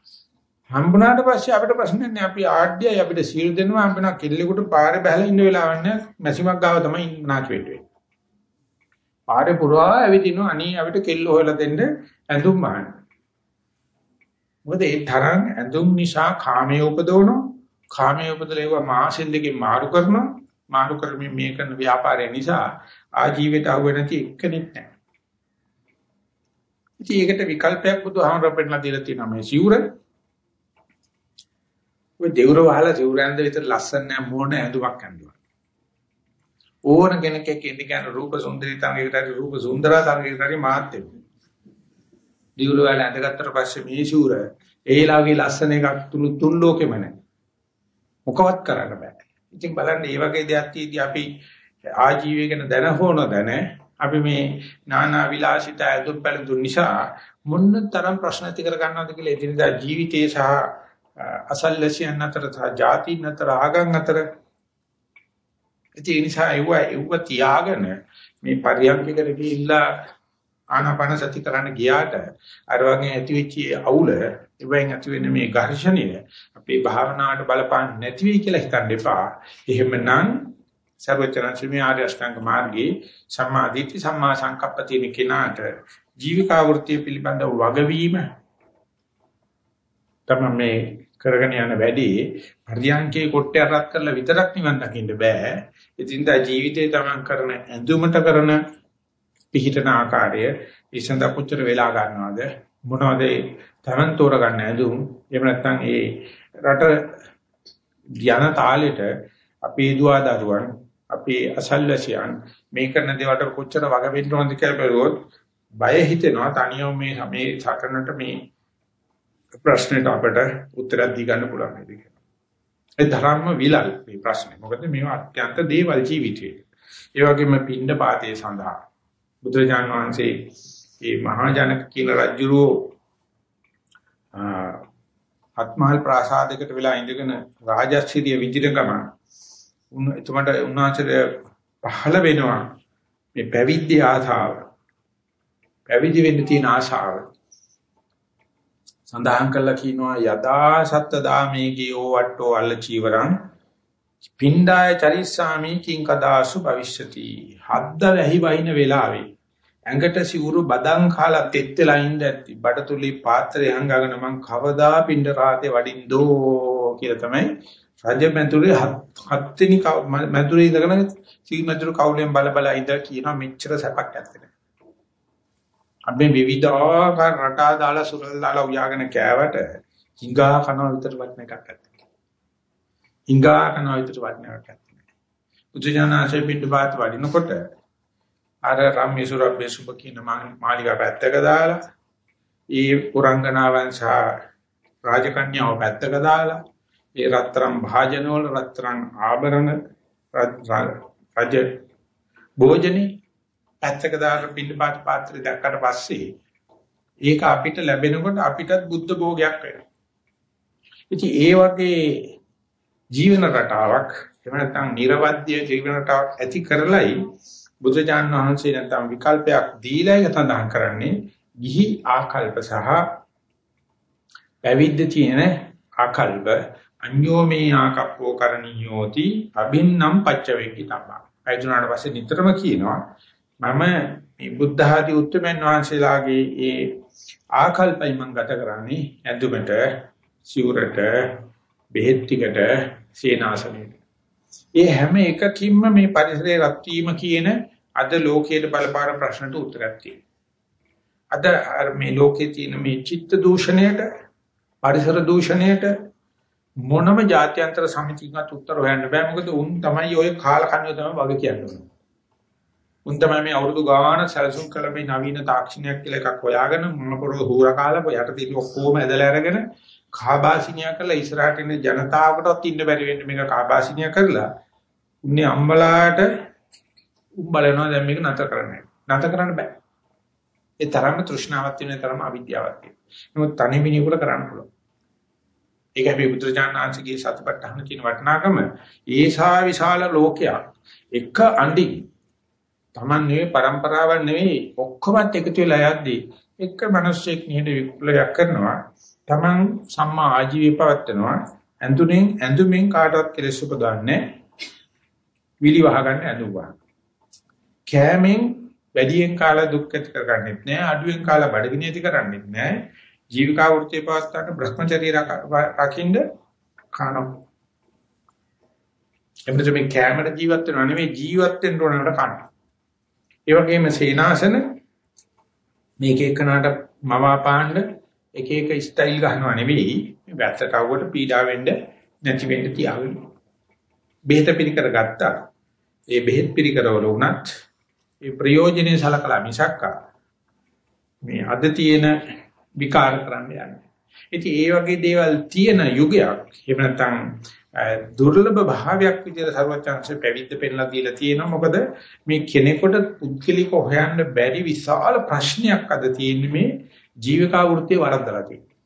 හම්බුණාට පස්සේ අපිට ප්‍රශ්නේ නැහැ අපි ආඩ්‍යයි අපිට සීල් දෙනවා හම්බෙනා කෙල්ලෙකුට පාරේ බහලා ඉන්න වෙලාවක් නැහැ මැසිමක් ගාව තමයි නාකි වෙන්නේ. පාරේ පුරා ඇවිදිනවා අනී අපිට කෙල්ල හොයලා දෙන්න ඇඳුම් මාන. මොකද ඒ තරම් ඇඳුම් නිසා කාමයේ උපදවනවා කාමයේ උපදලේව මාසෙන් දෙකේ මාරු කරනවා මාරු කරමින් මේ කරන ව්‍යාපාරය නිසා ආජීවයට අහුවෙ නැති එක්කෙනෙක් නැහැ. ඉතින් ඒකට විකල්පයක් බුදුහාමර පෙන්නලා දීලා තියෙනවා මේ සිවුර. ඔය දෙවුර වහලා සිවුර ඇඳ විතර ලස්සන නැහැ මොන ඇඳුමක් ඇඳුවා. ඕන කෙනෙක් එක්ක ඉඳි කියන රූප සුන්දරී තරගයකට හරි රූප සුන්දරා තරගයකට හරි මාත් වෙනවා. දියුල වල ඇඳගත්තට පස්සේ මේ සිවුර ඒලාගේ ලස්සන එකක් තුන් තුන් ලෝකෙම නැහැ. මොකවත් කරන්න බෑ. ඉතින් බලන්න මේ වගේ දෙයක් තියදී අපි ආජීවය ගැන දැන හෝ නොදැන අපි මේ නානා විලාසිත ඇතුම් පැලඳු නිසා මොන්න තරම් ප්‍රශ්න ඇති කර ගන්නවද කියලා එදිනදා ජීවිතයේ සහ අසල්ලසියන් අතර සහ ಜಾති අතර ආගම් අතර ඒ නිසා ඒව ඒව තියාගෙන මේ පරියන්කකට ගිහිල්ලා ආනාපාන සති කරන්න ගියාට අර වගේ ඇති වෙච්ච අවුල ඉවෙන් ඇති වෙන මේ ඝර්ෂණය අපේ භාවනාවට බලපාන්න නැති වෙයි කියලා හිතන්න එපා. එහෙමනම් සර්වචනසමි ආර්ය අෂ්ටාංග මාර්ගයේ සම්මා දිට්ඨි සම්මා සංකප්ප තියෙන කෙනාට ජීවිකාවෘත්තිය පිළිබඳව වගවීම තමයි මේ කරගෙන යන වැඩි. පරියන්කේ කොට්ටය රත් කරලා විතරක් නිවන් දකින්න බෑ. ඉතින් දා ජීවිතේ තමන් කරන ඇඳුමට කරන පිහිටන ආකාරය ඉසඳ පුච්චර වෙලා ගන්නවද? මොනවද තමන් තෝරගන්න ඇඳුම්? එහෙම නැත්නම් ඒ රට ධ්‍යාන තාලෙට අපේ දුවා දරුවන් අපේ අසල්වැසියන් මේ කරන දේවල්ට කොච්චර වග වෙන්න ඕනද කියලා බැලුවොත් බය හිතෙනවා තනියම මේ මේ සටනට මේ ප්‍රශ්නෙට අපට උත්තර දී ගන්න පුළුවන් නේද කියලා. ඒ ධර්ම විලල් මේ ප්‍රශ්නේ. මොකද මේවා අත්‍යන්ත දේවල් ජීවිතේ. ඒ වගේම පින්ඩ පාතේ සඳහා බුදුරජාන් වහන්සේ මේ මහා ජනක කියන රජුරෝ අත්මහල් ප්‍රාසාදයකට වෙලා ඉඳගෙන රාජස්ත්‍රිය විඳින ගමන් උන් එතමට උන්වහන්සේ පහළ වෙනවා මේ පැවිදි ආසාව. පැවිදි වෙන්න තියෙන ආශාව සඳහන් කළා කියනවා යදා සත්ත දාමේගියෝ වට්ටෝ අල්ල චීවරං පින්ඩාය චරිස්සාමි කිං කදාසු භවිෂ්‍යති. හද්ද වැහි වහින වෙලාවේ ඇඟට සිවුරු බදන් කාලා තෙත්තලා ඉඳද්දි බඩතුලි පාත්‍රය හංගගෙන මං කවදා පින්ඩ රාතේ වඩින්දෝ කියලා තමයි රජ මැදුරේ හත් වෙනි මැදුරේ ඉඳගෙන සී මැදුර කවුලෙන් බල බල ඉඳ කියනවා මෙච්චර සැපක් ඇත්තේ අපි විවිධාකාර රටා දාලා සුරල් දාලා උයාගෙන කෑවට හිඟා කනවා විතර වටන එකක් ඇත්තේ. හිඟා කනවා විතර වටන එකක් ඇත්තේ. උජජනාසේ පිටපාත වඩිනකොට අර රම්මේ සුරබ්බේ සුබ කියන මාලිගා පැත්තක දාලා ඒ පුරංගනාවන් සහ රාජකන්‍යාව පැත්තක දාලා ඒ රත්තරන් භාජන වල රත්තරන් ආභරණ රජ භෝජනේ පැත්තක දාලා පින්නපාත පාත්‍රය දැක්කට පස්සේ ඒක අපිට ලැබෙනකොට අපිටත් බුද්ධ භෝගයක් වෙනවා. ඉතින් ඒ වගේ ජීවන රටාවක් එහෙම නැත්නම් නිර්වද්‍ය ජීවන රටාවක් ඇති කරලයි බුදුජාන් වහන්සේ නැත්නම් විකල්පයක් දීලා ඒක සඳහන් කරන්නේ ගිහි ආකල්ප සහ පැවිද්ද තියෙන ආකල්ප අඤ්ඤෝමේ ආකප්පෝ කරණියෝති අබින්නම් පච්චවේකි තමයි. අයිතුනාට පස්සේ නිතරම කියනවා මම මේ බුද්ධ ආදී උත්තරමන් වහන්සේලාගේ ඒ ආකල්පයි මම ගත කරන්නේ ඇඳුමට සිවුරට බෙහෙත් ටිකට සේනාසනෙට. ඒ හැම එකකින්ම මේ පරිසරයේ රත් වීම කියන අද ලෝකයේ බලපාන ප්‍රශ්නට උත්තරයක් තියෙනවා. අද මේ ලෝකයේ තියෙන මේ චිත්ත දූෂණයට පරිසර දූෂණයට මොනම ජාත්‍යන්තර සමිතියකට උත්තර හොයන්න බෑ මොකද උන් තමයි ඔය කාලකන්‍ය තමයි වගේ කියන්නේ. උන් තමයි මේ අවුරුදු ගාන සැලසුම් කළ මේ නවීන තාක්ෂණයක් කියලා එකක් හොයාගෙන මොනපොර හූර කාලා යට තියෙන ඔක්කොම ඇදලා අරගෙන කාබාසිනියා කරලා ඉස්සරහට එන ජනතාවකටවත් ඉන්න බැරි වෙන්න මේක කාබාසිනියා කරලා උන්නේ අම්බලාට උඹලනවා දැන් මේක නතර කරන්න. නතර කරන්න බෑ. ඒ තරම්ම තෘෂ්ණාවක් තියෙන තරම අවිද්‍යාවක් තියෙනවා. නමුත් තනිමිනියකට කරන්න පුළුවන්. ඒක අපි බුදුරජාණන්සේගේ සතිපට්ඨාන කියන වටිනාකම. ඒසා විශාල ලෝකයක්. එක අඬින් Taman නෙවෙයි પરම්පරාවක් නෙවෙයි. ඔක්කොමත් එකතු වෙලා යද්දී එක මිනිස්සෙක් නිහඬ විප්ලවයක් කරනවා. Taman සම්මා ආජීවය පවත්නවා ඇඳුමින් ඇඳුමින් කාටවත් කෙලෙස් උපදවන්නේ විලි වහ ගන්න ඇඳුවා. කෑමෙන් වැඩියෙන් කාලා දුක් ඇති කරගන්නෙත් නෑ. අඩුවෙන් කාලා බඩගිනි ඇති කරන්නෙත් නෑ. ජීවිකා වෘත්තිය පවත්වාට භ්‍රමචර්ය රකින්න කනවා. එමුද මේ කැමරට ජීවත් වෙනව නෙමෙයි ජීවත් වෙන්න ඕනකට කන්න. ඒ වගේම සේනාසන මේක එකනට මවාපාන්න එක එක ස්ටයිල් ගන්නවා නෙවෙයි. වැත්තට આવුවට පීඩා වෙන්න නැති වෙන්න තියාගෙන. බෙහෙත පිළිකර ගත්තා ඒ බෙහෙත් පිළිකරවල උනත් ඒ ප්‍රයෝජනේ සලකලා මිසක් මේ අද තියෙන විකාර කරන්න යන්නේ. ඉතින් ඒ වගේ දේවල් තියෙන යුගයක් එහෙම නැත්නම් දුර්ලභ භාවයක් විදිහට ਸਰවචන්සේ පැවිද්ද පෙන්ලා දීලා තියෙනවා මොකද මේ කෙනෙකුට පුද්ගලික හොයන්න බැරි විශාල ප්‍රශ්නයක් අද තියෙන්නේ මේ ජීවිකා වෘත්තිය වරද්දලා තියෙන්නේ.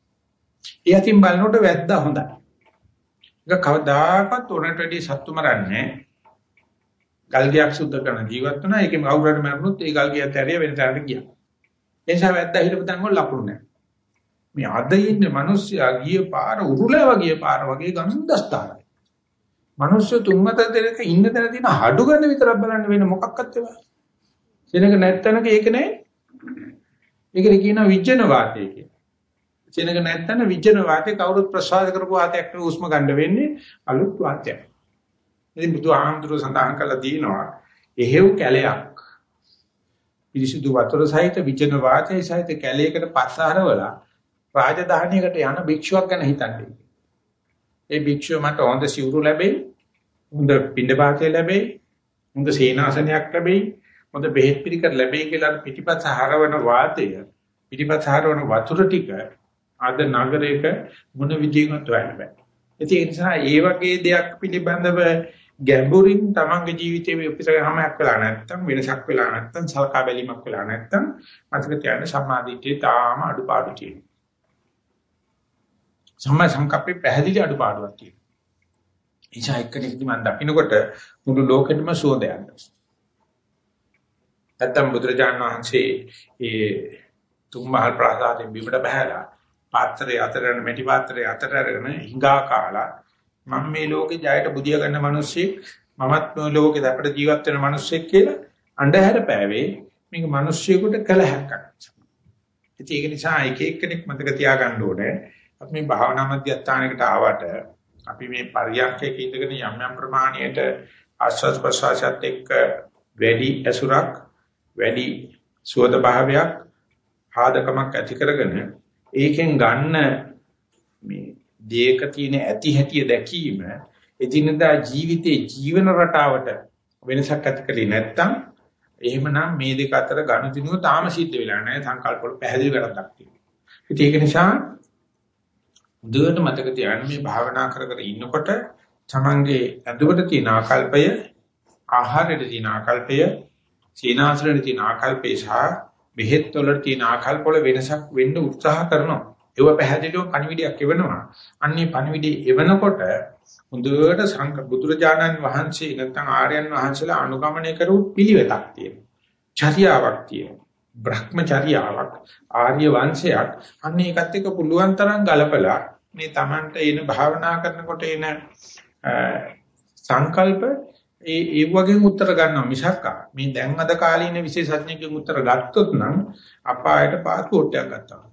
ඒ අතින් බලනකොට වැද්දා හොඳයි. ඒක කවදාකවත් උනට වැඩි සත්තු මරන්නේ ගල්ගයක් සුද්ධ කරන ජීවත් වුණා ඒකේ කවුරු හරි මරුණොත් ඒ ගල්ගියත් ඇරිය වෙන තැනකට ගියා. ඒ නිසා වැද්දා හිටපු තැන් වල ලකුණු නැහැ. මේ අද ඉන්න මිනිස්සයා ගිය පාර උරුලව ගිය පාර වගේ ගන්දස්තරයි. මිනිස්සු තුන්මත දෙනක ඉන්න තැන තියෙන හඩු ගන්න විතරක් බලන්න වෙන මොකක්වත් ඒවා. සෙනඟ නැත්තනක ඒක නෑ. ඒකට කියනවා විජන වාතය කියලා. සෙනඟ නැත්තන විජන වාතය කවුරුත් ප්‍රසවාස කරපු වාතයක් නෙවෙයි උස්ම ගන්න වෙන්නේ අලුත් වාතයක්. ඉතින් බුදුහාමුදුරුවෝ සඳහන් කළා දිනවා එහෙව් කැලයක් පිරිසුදු වතුර සහිත විජන වාතය සහිත කැලයකට පස්සහරවලා රාජධානියකට යන භික්ෂුවක් ගැන හිතන්නේ. ඒ භික්ෂුව මට හොඳ සිවුරු ලැබෙයි, හොඳ පින්ඩපාතය ලැබෙයි, හොඳ සේනාසනයක් ලැබෙයි, හොඳ බෙහෙත් පිළිකර ලැබෙයි කියලා පිටිපස්ස හරවන වාතය, පිටිපස්ස හරවන වතුර ටික අද නගරයක මොන විදිහකට හොයන්න බෑ. ඒ නිසා ඒ වගේ දෙයක් පිළිබඳව ගැඹුරින් තමන්ගේ ජීවිතයේ උපසරහමයක් වෙලා නැත්තම් වෙනසක් වෙලා නැත්තම් සලකා බැලීමක් වෙලා නැත්තම් මතක තියාගන්න සම්මාදිට්ඨිය තාම අඩුපාඩු තියෙනවා. සම්මා සංකප්පේ පැහැදිලි අඩුපාඩුවක් තියෙනවා. එනිසා එක්කෙනෙක්දි මම දකින්නකොට මුළු ලෝකෙටම සුවඳ යනවා. නැත්තම් බුදුරජාණන් වහන්සේ ඒ තුම්මහල් ප්‍රාසාදයෙන් බිමට බහැලා පාත්‍රයේ අතරන මෙටි පාත්‍රයේ අතර අරගෙන හිඟා කාලා මම මේ ලෝකේ ජයට බුදිය ගන්න මිනිස්සෙක් මමත් මේ ලෝකේ අපිට ජීවත් වෙන මිනිස්සෙක් කියලා අන්ධහැර පෑවේ මේක මිනිස්සුයෙකුට කළ හැක්කක්. ඒක නිසා එක එක්කෙනෙක් මතක තියාගන්න ඕනේ අපි මේ භාවනා මධ්‍යස්ථානයකට ආවට අපි මේ පරියන්කයක ඉඳගෙන යම් යම් ප්‍රමාණයට ආස්වාද ප්‍රසවාසයත් එක්ක වැඩි ඇසුරක් වැඩි සුවද භාවයක් ආදකමක් ඇති කරගෙන ඒකෙන් ගන්න මේ දේක තියෙන ඇති හැටිය දැකීම එදිනදා ජීවිතේ ජීවන රටාවට වෙනසක් ඇති කරේ නැත්නම් එහෙමනම් මේ දෙක අතර ගනුදෙනුව තාම සිද්ධ වෙලා නැහැ සංකල්ප වල පැහැදිලි වැරද්දක් තියෙනවා. ඒක නිසා දුවට මතක තියාගන්න මේ භාවනා කර කර ඉන්නකොට තමන්ගේ ඇඳුමට තියෙන ආකල්පය ආහාරයට තියෙන ආකල්පය සීනාසරයට තියෙන ආකල්පය සහ බෙහෙත් වල තියෙන ආකල්ප වල වෙනසක් වෙන්න උත්සාහ කරනවා. ඒව පැහැදිලිව පණිවිඩයක් එවනවා. අන්නේ පණිවිඩය එවනකොට හොඳට සංක බුදුරජාණන් වහන්සේ නැත්නම් ආර්යයන් වහන්සේලා අනුගමනය කරු පිළිවෙතක් තියෙනවා. චර්යාවක් තියෙනවා. බ්‍රහ්මචර්යාවක් ආර්ය වංශයක්. අන්න ඒකත් එක්ක පුළුවන් තරම් ගලපලා මේ Tamanට එන භාවනා කරනකොට එන සංකල්ප ඒ ඒ වගේම උත්තර ගන්නවා මිසක් මේ දැන් අද කාලේ ඉන්න විශේෂඥකෙන් උත්තර ගත්තොත් නම් අපායට පාස්පෝර්ට් එකක් ගත්තා.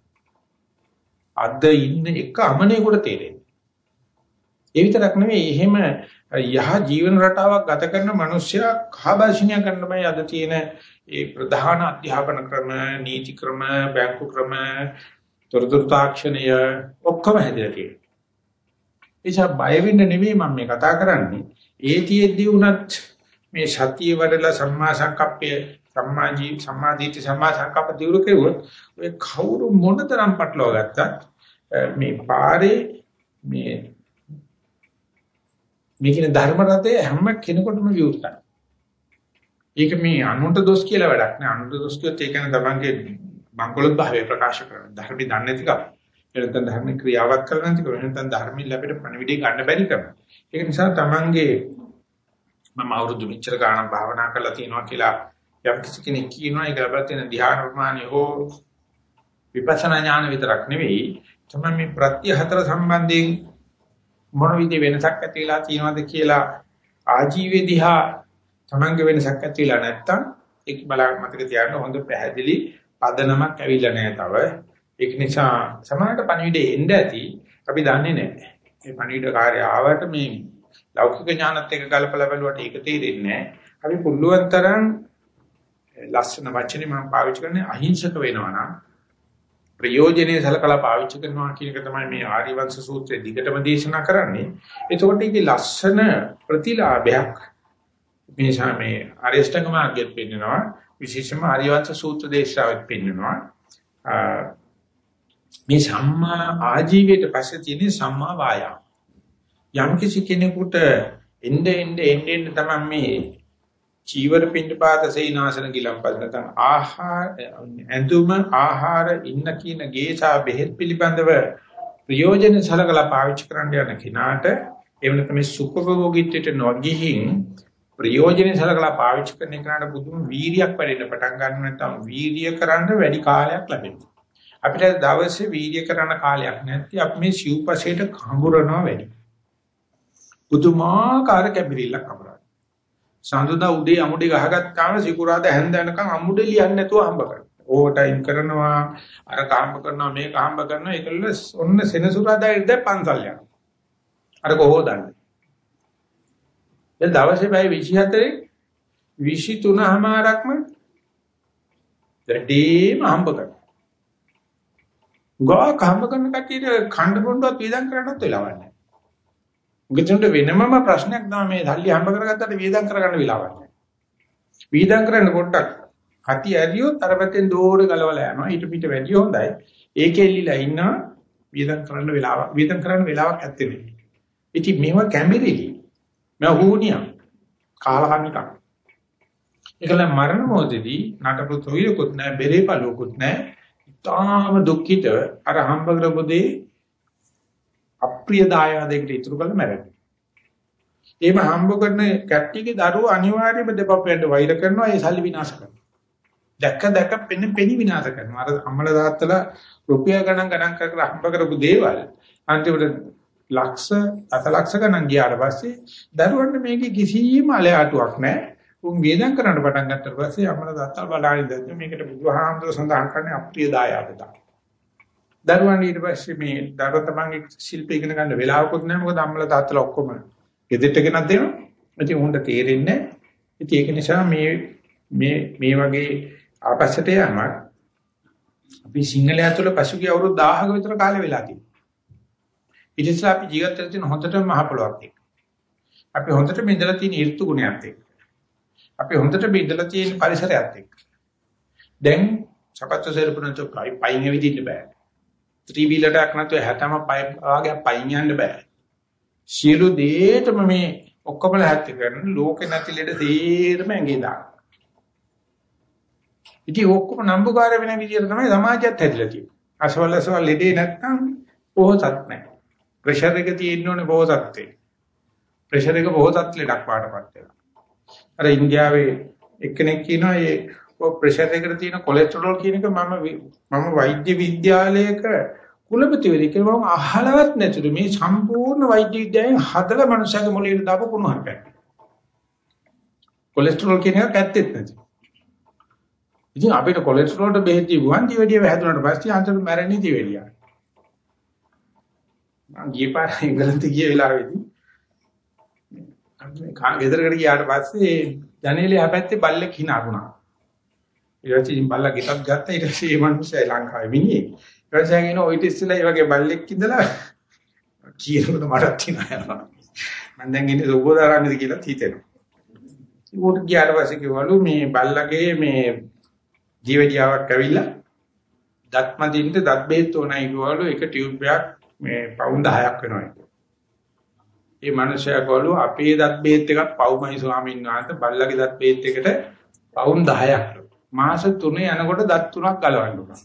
අද ඉන්න එක අමනේකට තේරෙන්නේ. ඒ විතරක් නෙවෙයි එහෙම යහ ජීවන රටාවක් ගත කරන මිනිස්සයා කහබාෂිනිය කරනමයි අද තියෙන ඒ ප්‍රධාන අධ්‍යාපන ක්‍රම, නීති ක්‍රම, බැංකු ක්‍රම, තොරතුරු තාක්ෂණය ඔක්කොම හැදලා තියෙනවා. ඒසබ බය වෙන්න නෙවෙයි මම මේ කතා කරන්නේ. ඒතියෙද්දී උනත් මේ සතිය වඩලා සම්මා සංකප්පය සම්මා ජීව සම්මා දිට්ඨි සම්මා සංකප්ප දියුණු කෙරුවොත් ඔය කවුරු මොනතරම් පටලවා ගත්තත් මේ පාරේ මේ මේකින ධර්ම රතේ හැම කෙනෙකුටම විවෘතයි. ඒක මේ අනුන්ට දොස් කියලා වැඩක් නෑ. අනුන්ට දොස් කියොත් ඒක න තමන්ගේ බංකොලොත් භාවය ප්‍රකාශ කරන. ධර්මي දන්නේ නැතිකම. එනතන ධර්ම ක්‍රියාවක් කරන නැතිකම. එනතන ධර්මي ලැබෙට පණවිඩේ ගන්න බැරි කම. ඒක නිසා තමන්ගේ මම අවුරුදු මෙච්චර ගාණක් භාවනා කරලා තියෙනවා කියලා යම් කිසි කෙනෙක් කියනවා ඒක ලැබලා තියෙන ධ්‍යාන ප්‍රමාණය හෝ විපස්සනා ඥාන විතරක් නෙවෙයි තමයි මේ ප්‍රත්‍ය හතර සම්බන්ධයෙන් මොන විදිහ වෙනසක් ඇතිලා තියෙනවද කියලා ආජීවයේ දිහා තමන්ගේ වෙනසක් ඇතිලා නැත්තම් ඒක බලන්න මතක තියාගන්න හොඳ පැහැදිලි පදනමක් ඇවිල්ලා නැහැ තව. ඒක නිසා සමානට පණිවිඩේ එන්න ඇති අපි දන්නේ නැහැ. මේ පණිවිඩ කාර්ය ආවට මේ ලෞකික ඥානත් එක්ක ගලපලා බලුවට ඒක තේරෙන්නේ නැහැ. අපි පුළුවන් තරම් ලස්සන වචනේ මම පාවිච්චි කරන්නේ අහිංසක වෙනවා නම් ප්‍රයෝජනේ සලකලා පාවිච්චි කරනවා කියන එක තමයි මේ ආර්යවංශ සූත්‍රයේ දිගටම දේශනා කරන්නේ. එතකොට ඒකේ ලස්සන ප්‍රතිලාභයක් මේ සමේ අරියෂ්ඨංග මාර්ගයෙන් පෙන්නනවා. විශේෂම ආර්යවංශ සූත්‍ර දේශාවෙත් පෙන්නනවා. මේ සම්මා ආජීවයට පස්සේ තියෙන සම්මා වායාම. යම් කිසි කෙනෙකුට එnde ende ende ende තමයි මේ චීවර පින්ඩපාත සේනාසන ගිලම්පස් නැත්නම් ආහාර ඇඳුම ආහාර ඉන්න කියන ගේසා බෙහෙත් පිළිබඳව ප්‍රයෝජන සලකලා පාවිච්චි කරන්න යන කෙනාට එවන තමයි සුඛභෝගීත්වයට නොගිහින් ප්‍රයෝජන සලකලා පාවිච්චි කරන කෙනාට පුදුම වීරියක් වැඩෙන්න පටන් ගන්න නැත්නම් වීරිය කරන්න වැඩි කාලයක් ලැබෙනවා. අපිට දවසේ වීරිය කරන්න කාලයක් නැති අපි මේ සිව්පසේට කඹරනවා වැඩි. පුදුමාකාර කැපිරිල්ලක් අපරා. සඳුදා උදේ අමුඩි ගහගත්තාම සිකුරාදා හැන්ද යනකම් අමුඩි ලියන්නේ නැතුව හම්බ කරනවා. ඕවර් ටයිම් කරනවා, අර කාම්බ කරනවා, මේක හම්බ කරනවා. ඒකල ඔන්න සෙනසුරාදා ඉඳ පන්සල් යනවා. අර කොහොදන්නේ. දැන් දවසේ පැය 24 23මාරක්ම දැඩේම හම්බ කරනවා. ගා කම්බ කරන කටියට ඛණ්ඩ පොණ්ඩවත් වේදම් කරන්නත් වෙලාවක් නැහැ. උගතුන්ට වෙනමම ප්‍රශ්නයක් තමයි මේ සල්ලි හම්බ කරගත්තට වේදම් කරගන්න වෙලාවක් නැහැ. වේදම් කරන්න පොඩ්ඩක් කටි ඇරියොත් අර පැත්තෙන් දෝරේ ගලවලා යනවා. ඊට පිට වැඩි හොඳයි. ඒකේ එල්ලිලා ඉන්නවා වේදම් කරන්න වෙලාවක්. වේදම් කරන්න වෙලාවක් ඇත්තේ නැහැ. ඉතින් මේවා කැඹිරිලි. මේවා හුණියක්. කාලකන්නිකක්. ඒකල මරණ මොහොතදී නටපු තොইলකුත් නැහැ, බෙරේපලුකුත් නැහැ. තාම දුක්ඛිත අර හම්බ කරපු දේ අප්‍රිය දායාදයකට ඉතුරු කරලා මැරෙනවා. එහෙම හම්බ කරන කැට්ටියගේ දරුවෝ අනිවාර්යයෙන්ම දෙපප්පයන්ට වෛර කරනවා ඒ සල්ලි විනාශ කරනවා. දැක්ක දැක්ක පෙන්න පෙනි විනාශ කරනවා. අර අම්මල දාත්තලා රුපියල් ගණන් ගණන් කර කර හම්බ කරපු දේවල් අන්තිමට ලක්ෂ අතලක්ෂ ගණන් ගියාට පස්සේ දරුවන්ට මේකේ කිසිම අලයාටුවක් නැහැ. උන් වේදම් කරන්න පටන් ගත්තට පස්සේ අමල දත්තා බලාගෙන දැන් මේකට බුදුහාමුදුර සඳහන් කරන්නේ අප්‍රිය දායාදතා. දරුවන් ඊට පස්සේ මේ දරුවා තමන්ගේ ශිල්ප ඉගෙන ගන්න වෙලාවකුත් නැහැ මොකද අම්මලා තාත්තලා ඔක්කොම ගෙදරට ගෙනත් දෙනවා. ඉතින් උන්ට තේරෙන්නේ නැහැ. ඉතින් ඒක නිසා මේ මේ මේ වගේ ආපස්සට යamak අපි සිංහලයා තුළ පසුගිය අවුරුදු 1000ක විතර කාලෙ වෙලා තියෙනවා. ඊට ඉස්සෙල්ලා අපි ජීවත් වෙලා තියෙන හොඳටම මහ පොළොවක් එක්ක. අපි හොඳට මෙදලා තියෙන ඍතු ගුණයක් එක්ක. අපි හොඳට බෙදලා තියෙන පරිසරයත් එක්ක. දැන් සපත්තු සෙරපු නැතු පයින් ඇවිදින්න බෑ. ත්‍රී වීලර් එකක් නැතුව හැතම පය වාගේ පයින් යන්න බෑ. සියලු දේටම මේ ඔක්කොම ලැහැත්ති කරන ලෝකේ නැති ලෙඩ තේරම ඇඟේ දාන. ඉතින් ඔක්කොම නම්බුකාර වෙන විදියට තමයි සමාජයත් හැදිලා තියෙන්නේ. අසවලසවල් ලෙඩේ නැත්නම් පොහොසත් නැහැ. ප්‍රෙෂර් එක තියෙන්න ඕනේ පොහොසත් වේ. ප්‍රෙෂර් එක පොහොසත් ලෙඩක් පාටපත් වෙනවා. අර ඉන්දියාවේ එක්කෙනෙක් කියනවා මේ ප්‍රෙෂර් එකට තියෙන කොලෙස්ටරෝල් කියන එක මම මම වෛද්‍ය විද්‍යාලයක කුලපතිවරයෙක් කියලා මම අහලවත් නැතුළු මේ සම්පූර්ණ වෛද්‍ය විද්‍යාවෙන් හදලා මනුස්සයගේ මොළයට දාපු කුණු හරපයක්. කොලෙස්ටරෝල් කියන එක ඇත්තෙත් නැති. ඉතින් අපිට කොලෙස්ටරෝල්ට බෙහෙත් දීුවන් දිවෙඩිය වැහැදුනට පස්සේ අන්තිමට මැරෙන්නේ දිවෙඩියා. මම ගිය පාර එංගලන්තේ ගිය වෙලාවේදී ගෙදරකට ගියාට පස්සේ ජනේලේ හැපැත්තේ බල්ලෙක් hina වුණා. ඊට පස්සේ බල්ලා ගෙටක් ගත්තා ඊට පස්සේ මේ මිනිස්සයා ලංකාවේ මිනිහෙක්. ඊට පස්සේ කියන ඔය ඉතිස්සලා මේ වගේ බල්ලෙක් ඉඳලා කියනකොට මටත් hina මම දැන් ඉන්නේ සෝබෝදාරාමේද කියලා හිතෙනවා. ඌට ගියාට පස්සේ කිව්වලු මේ බල්ලගේ මේ ජීවඩියාවක් ඇවිල්ලා දත් මදින්ද දත් බෙහෙත් උණයි කිව්වලු එක ටියුබ් එකක් මේ පවුන්ඩ් 6ක් වෙනවා. ඒ මනුස්සයා කවලු අපේ දත් බේත් එකක් පවුමයි ස්වාමීන් වහන්සේ බල්ලගේ දත් බේත් එකට පවුම් 10ක් මාස 3 යනකොට දත් තුනක් ගලවන්න උනා.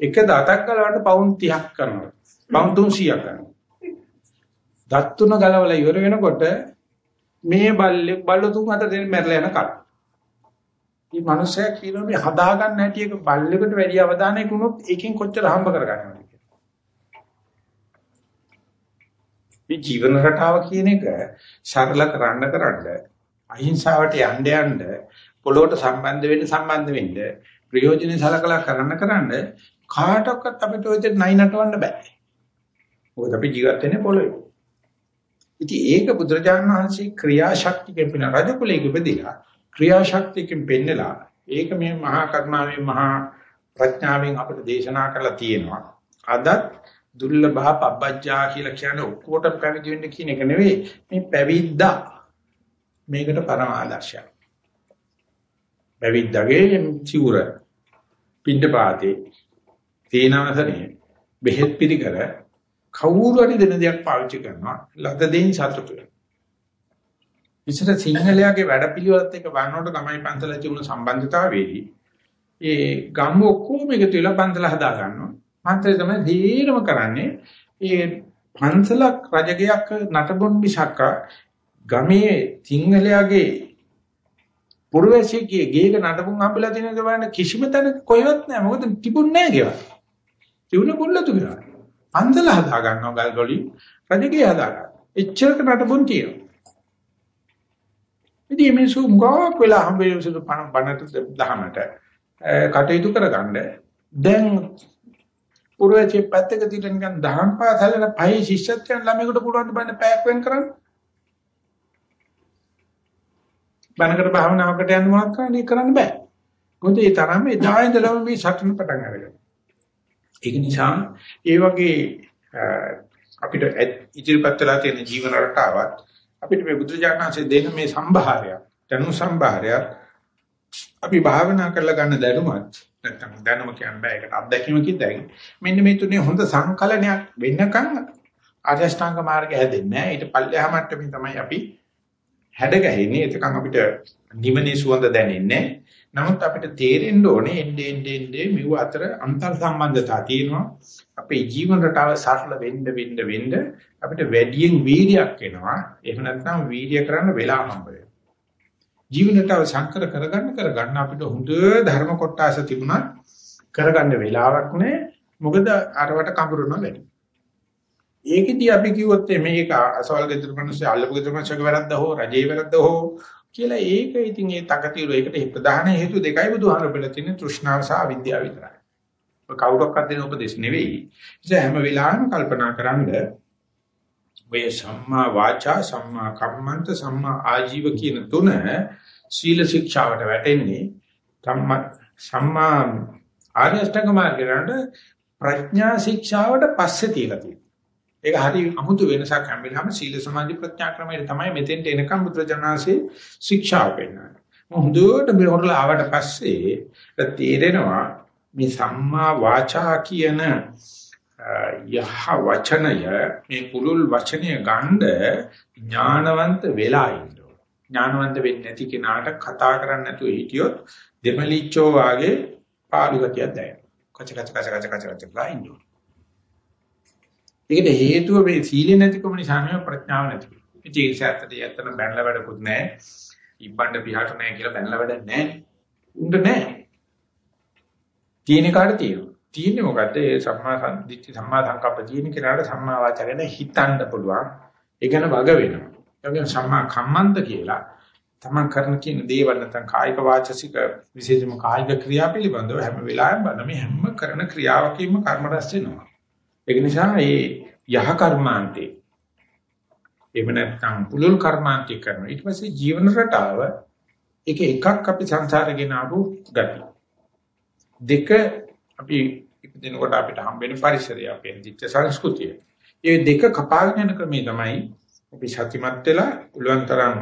එක දතක් ගලවන්න පවුම් 30ක් කරනවා. පවුම් 300ක් කරනවා. දත් තුන ගලවලා ඉවර වෙනකොට මේ බල්ලෙක් බල්ල තුන් අතර දෙන්න මැරලා යන කල. මේ මනුස්සයා කියනවා මේ හදා ගන්න හැටි එක බල්ලෙකුට වැඩි අවධානයක් වුණොත් එකෙන් කොච්චර හම්බ කරගන්නවද මේ ජීවන රටාව කියන එක සරල කරන්න කරන්න අහිංසාවට යන්න යන්න පොළොවට සම්බන්ධ වෙන්න සම්බන්ධ වෙන්න ප්‍රයෝජනෙ සලකලා කරන්න කරන්න කාටවත් අපිට ඔය දෙන්න නයි නටවන්න බෑ. මොකද අපි ජීවත් වෙන්නේ පොළොවේ. ඉතින් ඒක බුදුරජාණන් වහන්සේ ක්‍රියාශක්තියෙන් පින රජ කුලයක ඉපදිලා ක්‍රියාශක්තියකින් පෙන්නලා ඒක මේ මහා කරුණාවෙන් මහා ප්‍රඥාවෙන් අපිට දේශනා කරලා තියෙනවා. අදත් දුර්ලභ පබ්බජ්ජා කියලා කියන්නේ ඔක්කොට පැවිදි වෙන්න කියන එක නෙවෙයි මේ පැවිද්දා මේකට පරම ආදර්ශයක් පැවිද්දාගේ සිවුර පින්ඩපාතේ තේනවසනේ බෙහෙත් පිළිකර කවුරු හරි දෙන දෙයක් පාවිච්චි කරනවා ලද දෙයින් සතුටු වෙනවා. ඉස්සර සිංහලයාගේ වැඩපිළිවෙලත් එක්ක වන්නකොට තමයි පන්සල තිබුණ සම්බන්ධතාවයේදී ඒ ගම් ඔක්කොම එකතු වෙලා පන්සල හදා ගන්නවා. පන්සල තමයි දීරම කරන්නේ ඒ පන්සලක් රජගයක් නටබුන් මිසක් ගමේ සිංහලයාගේ පුරවැසියෙක්ගේ ගේක නටබුන් හම්බලා තියෙනද බලන්න කිසිම තැනක කොහෙවත් නැහැ. මොකද තිබුණේ නැහැ ගෙවල්. තිබුණ කොල්ලතු ගෙවල්. පන්සල හදා ගන්නවා ගල් වලින් රජගේ හදා ගන්නවා. එච්චරක නටබුන් තියෙනවා. ඉතින් මේ සුංගාවක් වෙලා හම්බෙන්නේ සුදු පණ බණට දහමට කටයුතු කරගන්න දැන් පුරවැසියෙක් පැත්තක තියලා නිකන් දහම් පාසලේ පහේ ශිෂ්‍යත්වයන් ළමයෙකුට පුළුවන් ද බන්න පැයක් වෙන් කරන්න බණකට භාවනාවකට යන්න මොනවද කරන්නේ කරන්න බෑ. මොකද ඒ තරම් එදා ඉඳලම මේ සටන පටන් අරගෙන. ඒක නිසා ඒ වගේ අපිට ඉදිරිපත් වෙලා තියෙන ජීවන රටාවත් අපිට මේ බුදුජානනාංශයේ දෙන මේ සම්භාරය, දැනුම් සම්භාරය අපි භාවනා කරලා ගන්න දැනුමත් නැත්නම් දැනුම කියන්නේ බෑ ඒකට අත්දැකීමකින් දැයි. මෙන්න මේ තුනේ හොඳ සංකලනයක් වෙන්නකන් ආර්යෂ්ටාංග මාර්ගය හැදෙන්නේ නැහැ. ඊට පල්ලෙහා මට්ටමින් තමයි අපි හැඩ ගැහෙන්නේ. එතකන් අපිට නිවනේ සුවඳ දැනෙන්නේ නමුත් අපිට තේරෙන්න ඕනේ එන්නේ එන්නේ එන්නේ මෙව අතර අන්තර් සම්බන්ධතා තියෙනවා. අපේ ජීවන රටාව සරල වෙන්න වෙන්න වෙන්න අපිට වැඩියෙන් වීර්යයක් එනවා. එහෙම නැත්නම් වීර්ය කරන්න වෙලා හම්බ වෙනවා. ජීවන රටාව සංකර කරගන්න කරගන්න අපිට හොඳ ධර්ම කොටස තිබුණා කරගන්න වෙලාවක් නැහැ. මොකද අරවට කඹරනවා වැඩි. ඒකෙදි අපි කිව්වොත් මේක අසවල් ගෙදර මිනිස්සු අල්ලපු ගෙදර මිනිස්සුගේ වැරද්ද හෝ රජේ වැරද්ද හෝ කියලා ඒක ඉතින් ඒ තකතිරු ඒකට ප්‍රධාන හේතු දෙකයි බුදුහාර බෙල තියෙන තෘෂ්ණාව සහ අවිද්‍යාව විතරයි. කවුරක්වත් දෙන උපදේශ නෙවෙයි. ඒ හැම වෙලාවෙම කල්පනා කරන්ද ඔය සම්මා වාචා සම්මා කම්මන්ත සම්මා ආජීව කියන තුන සීල ශික්ෂාවට වැටෙන්නේ සම්මා ආර්ය අෂ්ටාංග මාර්ගයට ප්‍රඥා ශික්ෂාවට පස්සේ තියලා තියෙනවා. ඒක හරි අමුතු වෙනසක් හැමෙලාම සීල සමාධි ප්‍රඥා ක්‍රමයේ තමයි මෙතෙන්ට එනකම් බුදුරජාණන්සේ ශික්ෂාව පෙන්නන්නේ. හොඳට මෙහෙරලා ආවට පස්සේ තේරෙනවා මේ සම්මා වාචා කියන යහ වචනය මේ පුරුල් වචනය ගන්න ඥානවන්ත වෙලා ඉන්න ඥානවන්ත වෙන්නේ නැති කෙනාට කතා කරන්න නැතුව හිටියොත් දෙමලිච්චෝ වාගේ පාළු ගතියක් දැනෙනවා. කච කච කච කච කච කච ගයින්නෝ. ඒකට හේතුව මේ සීල නැතිකම නිසා නෙවෙයි ප්‍රඥාව නැතිකම. ඉතින් ඒ සත්‍යයට යත්තන බැලලා වැඩකුත් නැහැ. ඉබ්බණ්ඩ පිහාට නැහැ කියලා බැලලා වැඩක් නැහැ. උණ්ඩ නැහැ. තියෙන කාට තියෙනවා. තියෙන්නේ මොකද්ද? ඒ සම්මා සම්දිත්‍ති සම්මා සංකප්ප තියෙන කෙනාට සම්මා වාචා ගැන හිතන්න පුළුවන්. ඒ ගැන වග වෙනවා. ඒ වගේම සම්මා කම්මන්ත කියලා තමන් කරන කියන දේවල් නැත්නම් කායික වාචසික විශේෂම කායික ක්‍රියා පිළිබඳව හැම වෙලාවෙම බලන මේ හැම කරන ක්‍රියාවකින්ම කර්ම රැස් වෙනවා. ඒක නිසා මේ යහ කර්මාන්තේ එහෙම නැත්නම් පුලුල් කර්මාන්තේ කරනවා. ඊට පස්සේ ජීවන රටාව එක එකක් අපි සංසාරගෙන ආපු ගති. දෙක අපි ඉපදිනකොට අපිට හම්බෙන පරිසරය අපේ දිච්ච සංස්කෘතිය. මේ දෙක කපාගෙන යන ක්‍රමේ තමයි අපි සත්‍යමත් වෙලා උලුවන්තරම්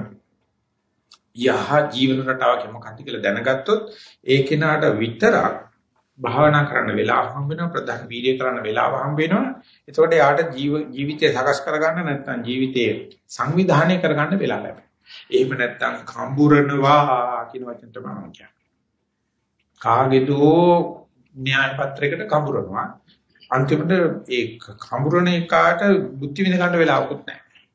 යහ ජීවන රටාවක් මොකක්ද කියලා දැනගත්තොත් ඒ කෙනාට විතරක් භාවනා කරන්න වෙලාව හම්බ වෙනවා ප්‍රධාන වීර්ය කරන්න වෙලාව හම්බ වෙනවා. එතකොට යාට ජීවිතය සකස් කරගන්න නැත්නම් ජීවිතයේ සංවිධානය කරගන්න වෙලාව ලැබෙනවා. එහෙම නැත්නම් කම්බුරනවා කියන වචන තමයි මම කියන්නේ. කාගේදෝ න්‍යාය පත්‍රයකට කඹරනවා. අන්තිමට ඒ කඹරන එකාට බුද්ධි විඳ ගන්න වෙලාවකුත් නැහැ.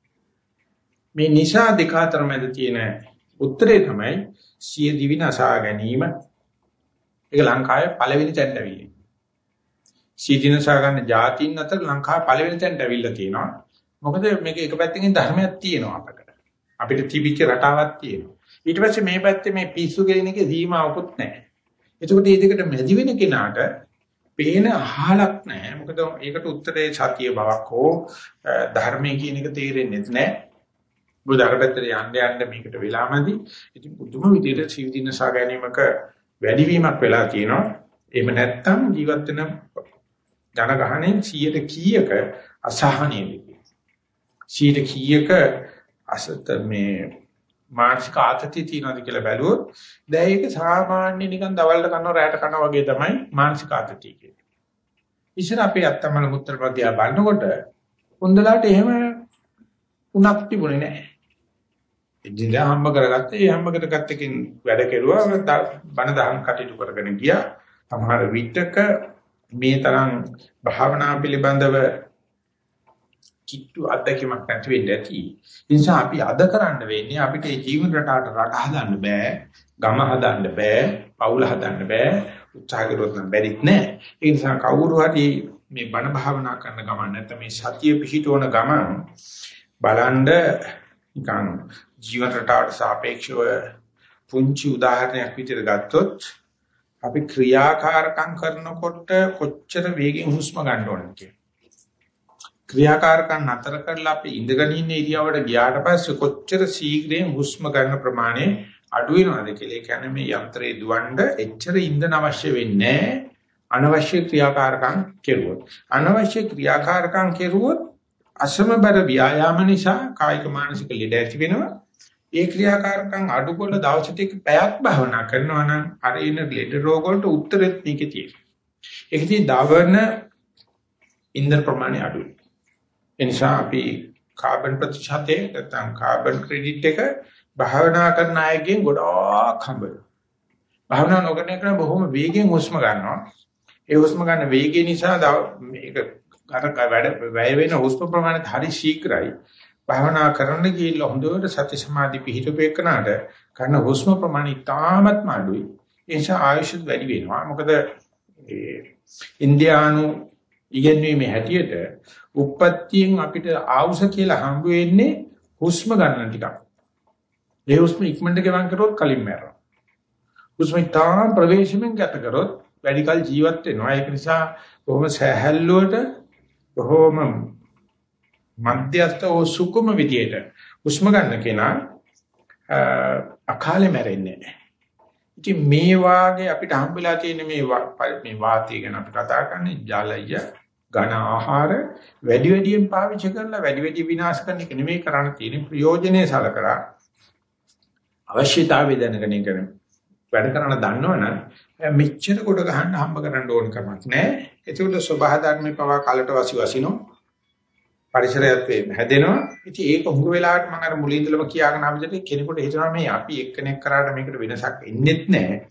මේ නිසා දෙක අතර මැද තියෙන උත්තරේ තමයි සිය දිවිනසා ගැනීම. ඒක ලංකාවේ පළවෙනි තැනට ඇවිල්ලා. සිය දිනසා ගන්න જાතින් අතර ලංකාවේ පළවෙනි තැනට ඇවිල්ලා තියෙනවා. මොකද මේක එක පැත්තකින් ධර්මයක් තියෙනවා අපකට. අපිට තිබිච්ච රටාවක් තියෙනවා. ඊට පස්සේ මේ පැත්තේ මේ පිස්සු කෙලින එකේ සීමාවකුත් නැහැ. එතකොට මේ දෙකට මැදි වෙන කෙනාට පේන අහලක් නැහැ. මොකද ඒකට උත්තරේ සතිය බවක් හෝ ධර්මයේ කියන එක තේරෙන්නේ නැහැ. බුදුහරපැත්තට යන්න යන්න මේකට වෙලාමදි ඉතින් පුදුම විදිහට ජීවිතිනසා ගැනීමක වැඩිවීමක් වෙලා තියෙනවා. එහෙම නැත්නම් ජීවත් වෙන ජනගහණයෙන් 100ට කීයක අසහනීයයි. 100ට කීයක අසත මේ මානසික ආතතිය තියනවාද කියලා බැලුවොත් දැන් ඒක සාමාන්‍ය නිකන් දවල්ට කනවා රැට කනවා වගේ තමයි මානසික ආතතිය කියන්නේ. ඉතින් අපේ අත්තමල මුත්‍ර ප්‍රත්‍යා බලනකොට උන්දලාට එහෙම උනක් තිබුණේ නැහැ. එදිනෙදා හම්බ කරගත්ත ඒ හම්බ කරගත්තකින් වැඩ කෙරුවා බණ දහම් කටයුතු කරගෙන ගියා. සමහර විටක මේ තරම් භාවනා පිළිබඳව කිට්ටු අත්දැකීමක් නැති වෙන්න ඇති. ඒ නිසා අපි අද කරන්න වෙන්නේ අපිට මේ ජීවන රටාවට රට හදන්න බෑ, ගම හදන්න බෑ, පවුල හදන්න බෑ. උත්සාහ කළොත් නම් බැරිත් නෑ. ඒ නිසා කවුරු හරි මේ බණ භාවනා කරන ගමන් නැත්නම් මේ සතිය පිහිටවන ගමන් බලන්න නිකන් ජීවන රටාවට සාපේක්ෂව පුංචි උදාහරණයක් විදිහට ගත්තොත් අපි ක්‍රියාකාරකම් කරනකොට කොච්චර වේගෙන් හුස්ම ගන්න ඕනද කියලා. ක්‍රියාකාරකම් නතර කරලා අපි ඉඳගෙන ඉන්න ඉරියවට ගියාට පස්සේ කොච්චර ශීඝ්‍රයෙන් හුස්ම ගන්න ප්‍රමාණය අඩු වෙනවද කියලා. ඒ කියන්නේ මේ යන්ත්‍රයේ දුවන්න එච්චර ඉන්ධන අවශ්‍ය වෙන්නේ අනවශ්‍ය ක්‍රියාකාරකම් කෙරුවොත්. අනවශ්‍ය ක්‍රියාකාරකම් කෙරුවොත් අසමබර ව්‍යායාම නිසා කායික මානසික ලෙඩ ඇති වෙනවා. ඒ ක්‍රියාකාරකම් අඩු කරලා දවසට එක පැයක් භාවනා කරනවා නම් අර ඉන්න ලෙඩ රෝග වලට උත්තරෙත් මේකේ තියෙනවා. ඒකදී දවන ඉන්ධන ප්‍රමාණය අඩුයි. ඒ නිසා අපි කාබන් ප්‍රතිශතය නැත්නම් කාබන් ක්‍රෙඩිට් එක භාවනා කරන අයගෙන් ගොඩාක් හම්බෙනවා. භාවනා නොකරන එක බොහොම වේගෙන් හුස්ම ගන්නවා. ඒ හුස්ම ගන්න වේගය නිසා මේක අර වැඩ වැය වෙන හුස්ම ප්‍රමාණය හරි ශීඝ්‍රයි. භාවනා කරන්න ගිහිල්ලා හොඳට සති සමාධි පිහිටුපේකනට කරන හුස්ම ප්‍රමාණය තාමත්ම අඩුයි. ඒ නිසා ආයුෂ වැඩි වෙනවා. මොකද ඒ ඉන්දියානු ඉගෙනීමේ හැටියට උප්පත්තියෙන් අපිට ආවුස කියලා හම්බ වෙන්නේ හුස්ම ගන්න ටිකක්. ඒ හුස්ම ඉක්මනට ගෙවන් කරොත් කලින් මැරෙනවා. හුස්ම තාම ප්‍රවේශමෙන් ගත කරොත් වැඩි කල ජීවත් වෙනවා. ඒක නිසා බොහොම සහැල්ලුවට බොහොම මධ්‍යස්ථ ඕ සුකුම විදියට හුස්ම ගන්න කෙනා අකාලේ මැරෙන්නේ නැහැ. ඉතින් මේ වාගේ අපිට හම්බෙලා තියෙන මේ මේ වාතය ගැන අපි කතා කරන්නේ ජලය ඝන ආහාර වැඩි වැඩියෙන් පාවිච්චි කරලා වැඩි වැඩි විනාශ කරන එක නෙමෙයි කරන්න තියෙන්නේ ප්‍රයෝජනේ සලකලා අවශ්‍යතාවය දැනගෙන කරන වැඩ කරන දන්නවනම් මෙච්චර කොට ගහන්න හම්බ කරන්න ඕන කමක් නැහැ. ඒකට සබහා ධර්මේ පවා කලට වසි වසිනෝ පරිසරයත් හැදෙනවා. ඉතින් ඒක හුඟ වෙලාවට මම අර මුලින් ඉඳලම කියාගෙන ආවිදට කෙනෙකුට හිතනවා මේ අපි එක්කෙනෙක් කරාට මේකට වෙනසක් එන්නේත් නැහැ.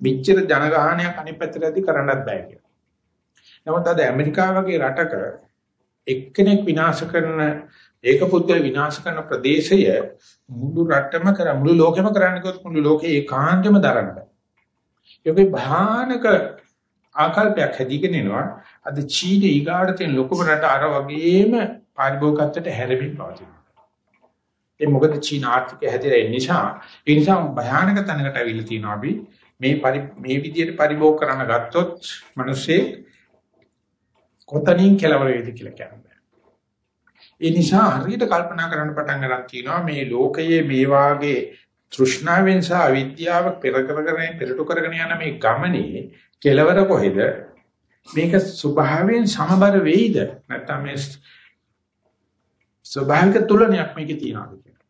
මෙච්චර ජනගහනයක් අනිත් පැත්තට ඇති කරන්නත් බෑ කියලා. නමුත් අද ඇමරිකාව වගේ රටක එක්කෙනෙක් විනාශ කරන ඒක පුද්ගල විනාශ කරන ප්‍රදේශය මුළු රටම කර මුළු ලෝකෙම කරන්නේ කොහොමද මුළු ලෝකේ ඒකාන්තෙම දරන්න බෑ. ඒකේ භයානක ආකල්පයක් හැදීගෙන එනවා. අද චීනේ ඊගාට තියෙන ලොකුම රට අර වගේම පාරිභෝගිකත්වයට හැරෙමින් පවතිනවා. ඒ මොකද චීන ආර්ථිකය හැදිලා ඉන්න නිසා ඒ නිසා භයානක තැනකට අවිල්ල තියෙනවා අපි මේ මේ විදිහට පරිභෝග කරන්න ගත්තොත් මිනිස්සේ කොතනින් කෙලවර වේද කියලා කියන්නේ. ඒ නිසා හරියට කල්පනා කරන්න පටන් ගන්න තියෙනවා මේ ලෝකයේ මේ වාගේ තෘෂ්ණාවෙන් සහ අවිද්‍යාව පෙර කරගෙන පෙරට කරගෙන යන මේ ගමනේ කෙලවර කොහෙද මේක ස්වභාවයෙන් සමබර වෙයිද නැත්නම් මේ ස්වභාවික තුලනයක් මේකේ තියනවාද කියලා.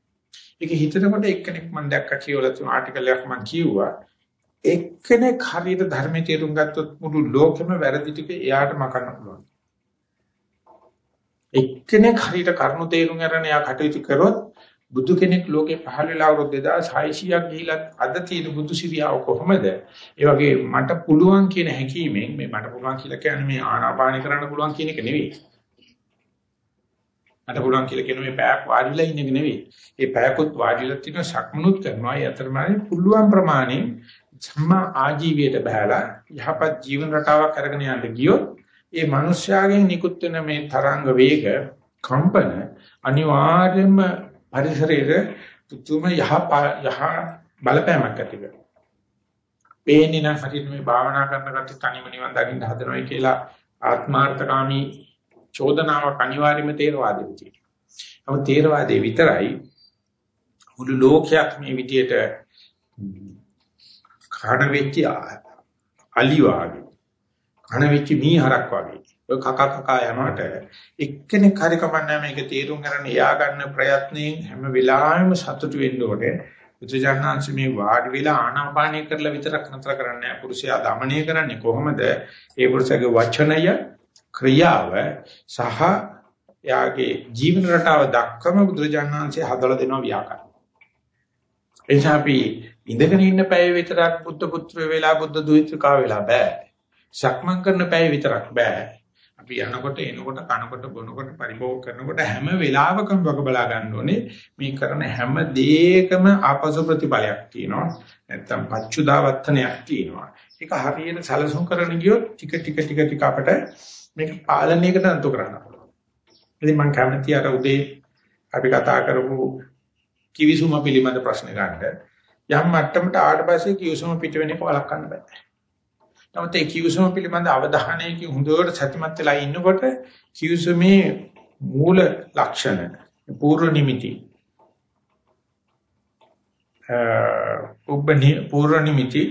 ඒක හිතනකොට එක්කෙනෙක් මම දැක්ක කියවලා තියෙන ආටිකල් එකක් මම කිව්වා එක්කෙනෙක් හරියට ධර්මයේ තේරුම් ගත්තොත් මුළු ලෝකෙම වැරදි ටික එයාට මකන්න පුළුවන්. එක්කෙනෙක් හරියට කරුණු තේරුම් අරගෙන එයා කටයුතු කරොත් බුදු කෙනෙක් ලෝකේ පහළ වෙලා අවුරුදු 2600ක් ගිහිලා අද තියෙන බුදු සිරියාව කොහොමද? ඒ වගේ මට පුළුවන් කියන හැකීමෙන් මේ මට පුළුවන් කියලා කියන්නේ මේ ආනාපානි කරන්න පුළුවන් කියන එක නෙවෙයි. මට පුළුවන් කියලා කියන මේ පැයක් වාඩිලා ඉන්න එක නෙවෙයි. ඒ පැයකොත් වාඩිලා තියෙන සක්මනුත් කරනවා. ඒ අතරමැද පුළුවන් ප්‍රමාණය සම්මා ආජීවයට බහැලා යහපත් ජීවන රටාවක් අරගෙන යන්න ගියොත් ඒ මිනිස්යාගෙන් නිකුත් වෙන මේ තරංග වේග කම්පන අනිවාර්යයෙන්ම පරිසරයේ තුතුම යහ යහ බලපෑමක් ඇති වෙනවා. පේන්නේ නම් හරියට මේ භාවනා කරන කට තනිම නිවන් දකින්න හදනවයි කියලා ආත්මార్థකාමී චෝදනාවක් අනිවාර්යයෙන්ම තේරවාදෙට තියෙනවා. නමුත් තේරවාදේ විතරයි මුළු ලෝකයක් මේ විදියට කන වෙච්ච අලි වාගේ කණවිච්ච මීහරක් වගේ. ඔය කක කක යනකොට එක්කෙනෙක් හරි කමන්නේ මේක තීරුම් ගන්න යා ගන්න ප්‍රයත්නයෙන් හැම වෙලාවෙම සතුටු වෙන්න ඕනේ. බුදුජානනාංශ මේ වාඩි වෙලා ආනාපානය කරලා විතරක් නතර කරන්නේ පුරුෂයා দমনය කරන්නේ කොහොමද? ඒ පුරුෂයාගේ වචනය ක්‍රියාව සහ යාගේ ජීවන රටාව දක්වම බුදුජානනාංශය හදලා දෙනවා ව්‍යාකරණ. එනිසා අපි ඉඳගෙන ඉන්න පැය විතරක් බුද්ධ පුත්‍ර වේලා බුද්ධ දුහිතකා වෙලා බෑ. සක්මන් කරන පැය විතරක් බෑ. අපි යනකොට එනකොට කනකොට බොනකොට පරිභෝග කරනකොට හැම වෙලාවකම වග බලා ගන්න ඕනේ. මේ කරන හැම දෙයකම ආපසු ප්‍රතිඵලයක් තියෙනවා. නැත්තම් පච්චුදාවත්තනයක් තියෙනවා. ඒක හරියට සැලසුම් කරන ගියොත් ටික ටික ටික ටික අපිට මේක පාලනයකට අන්තු කරන්න පුළුවන්. ඉතින් මම කැමති අර උදේ අපි කතා කරපු කිවිසුම පිළිබඳ ප්‍රශ්න ගන්න යම් මට්ටමකට ආවට පස්සේ කිවිසුම පිට වෙන එක වළක්වන්න බෑ. නමුත් ඒ කිව්සම පිළිබඳ අවධානයකින් හොඳට සතිමත් වෙලා ඉන්නකොට කිව්සමේ මූල ලක්ෂණ පූර්ව නිමිති. උබ්බනි පූර්ව නිමිති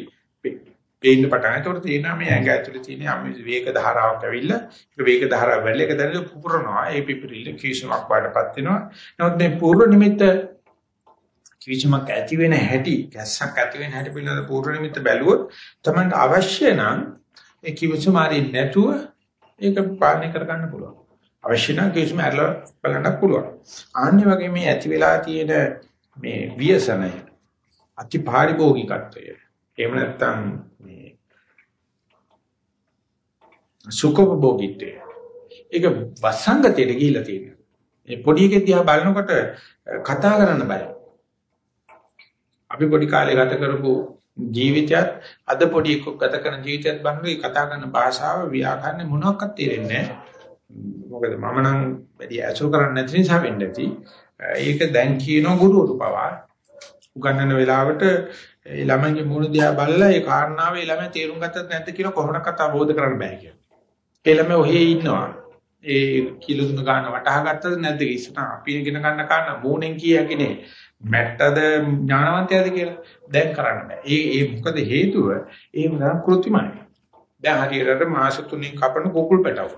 පේන්න පටන් ඒකට තේනවා මේ ඇඟ ඇතුලේ තියෙන අමි වේග ධාරාවක් ඇවිල්ලා ඒක වේග ධාරාව වැඩි එක දැනගෙන පුපුරනවා. ඒ පිපිරිල්ල කිවිසමක් වඩපත් වෙනවා. නමුත් මේ පූර්ව නිමිත්ත කිවිසමක් ඇති වෙන හැටි, ගැස්සක් ඇති වෙන හැටි පිළිබඳ පූර්ව නිමිත්ත බැලුවොත් තමයි අවශ්‍ය නම් ඒ කිවිසම හරි නැතුව ඒක පාලනය කරගන්න පුළුවන්. අවශ්‍ය නම් කිවිසම අරලා බලන්න පුළුවන්. ආන්නේ වගේ මේ ඇති වෙලා තියෙන මේ ව්‍යසනය අති පාරිභෝගිකත්වය. එහෙම නැත්නම් මේ සුඛභෝගීත්වය. ඒක වසංගතයට ගිහිලා තියෙනවා. මේ පොඩි එකෙක් දිහා බලනකොට කතා කරන්න බයයි. අපි පොඩි කාලේ ගත කරපු ජීවිතයත් අද පොඩි එකක් ගත කරන ජීවිතයත් බලනකොට කතා කරන භාෂාව ව්‍යාකරණ මොනවාක්වත් තේරෙන්නේ මොකද මම නම් වැඩි ඇසුරු කරන්නේ නැති නිසා වෙන්නේ නැති. ඒක දැන් කියන ගුරුවරු පවා උගන්වන වෙලාවට ඒ ළමයිගේ මුණ දිහා බලලා ඒ කාරණාව ඒ ළමයි තේරුම් ගත්තත් නැද්ද කියලා කොහොමද කතා බෝධ කරන්න බෑ කියලා. ඒ ළමයි ඔහේ ඉන්නවා. ඒ කිලුදුන ගන්න වටහා ගත්තද නැද්ද ඉස්සන අපි ඉගෙන ගන්න කාරණා මූණෙන් කියකිනේ මැට්ටද ඥානවන්තයද කියලා දැන් කරන්න බෑ. ඒ ඒ මොකද හේතුව? ඒ නම් કૃත්‍රිමයි. දැන් හරියට මාස 3කින් කපන කුකුල් පැටව.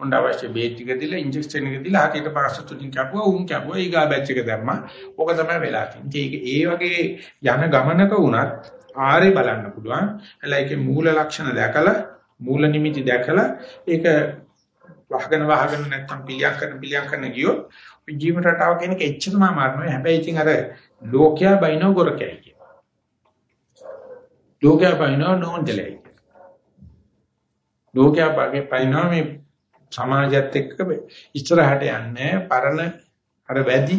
උණ්ඩ අවශ්‍ය බේත් ටික දීලා ඉන්ජෙක්ෂන් එක දීලා හරියට මාස 3කින් කපුවා උන් කපුවා ඊගා බැච් එක දැම්මා. ඕක තමයි වෙලා තියෙන්නේ. ඒ වගේ යන ගමනක වුණත් ආරේ බලන්න පුළුවන්. හැබැයි ඒකේ මූල ලක්ෂණ දැකලා මූල නිමිති දැකලා ඒක වහගෙන වහගෙන නැත්තම් පිළියම් කරන පිළියම් කරන ගියොත් ජීවන රටාව කියන එක එච්චරම අමාරු නෑ. හැබැයි ඉතින් අර ලෝකයා බයිනෝ ගොරකයි කියන. ලෝකයා බයිනෝ නෝන්ජලයි. ලෝකයා බගේ බයිනෝ මේ සමාජයත් එක්ක ඉස්සරහට යන්නේ පරණ අර වැඩි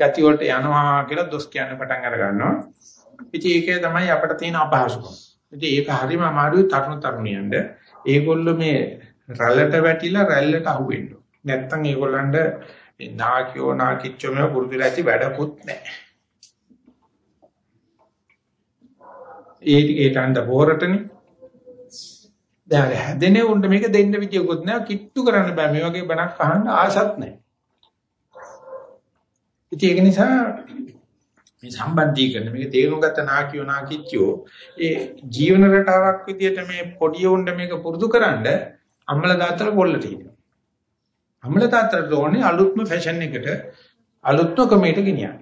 ගති වලට යනවා කියලා දොස් කියන්න පටන් අර ගන්නවා. ඉතින් ඒකේ තමයි අපිට තියෙන අපහසුකම. ඉතින් ඒක හරිම අමාරුයි තරුණ තරුණියන්ට. ඒගොල්ලෝ මේ රැල්ලට වැටිලා රැල්ලට අහුවෙන්න. නැත්තම් ඒගොල්ලන්ට මේ නාකියෝ නාකිච්චෝ මේ පුරුදුලා ඇති වැඩකුත් නැහැ. ඒ ටිකේ තණ්ඩ බෝරටනේ. දැන් හැදෙනේ උන්ට මේක දෙන්න විදියකුත් නැහැ කිට්ටු කරන්න බෑ මේ වගේ බණක් අහන්න ආසත් නැහැ. ඉතින් ඒක නිසා මේ සම්බන්ධීකරණ මේක තේරුම් ගත්ත නාකියෝ නාකිච්චෝ ඒ ජීවන රටාවක් විදියට මේ පොඩි උන්ට මේක පුරුදු කරන්න අම්මලා දාතර පොල්ල තියෙනවා. අමල තාත්තට ඕනේ අලුත්ම ෆැෂන් එකට අලුත්ම ක්‍රමයකට ගෙනියන්න.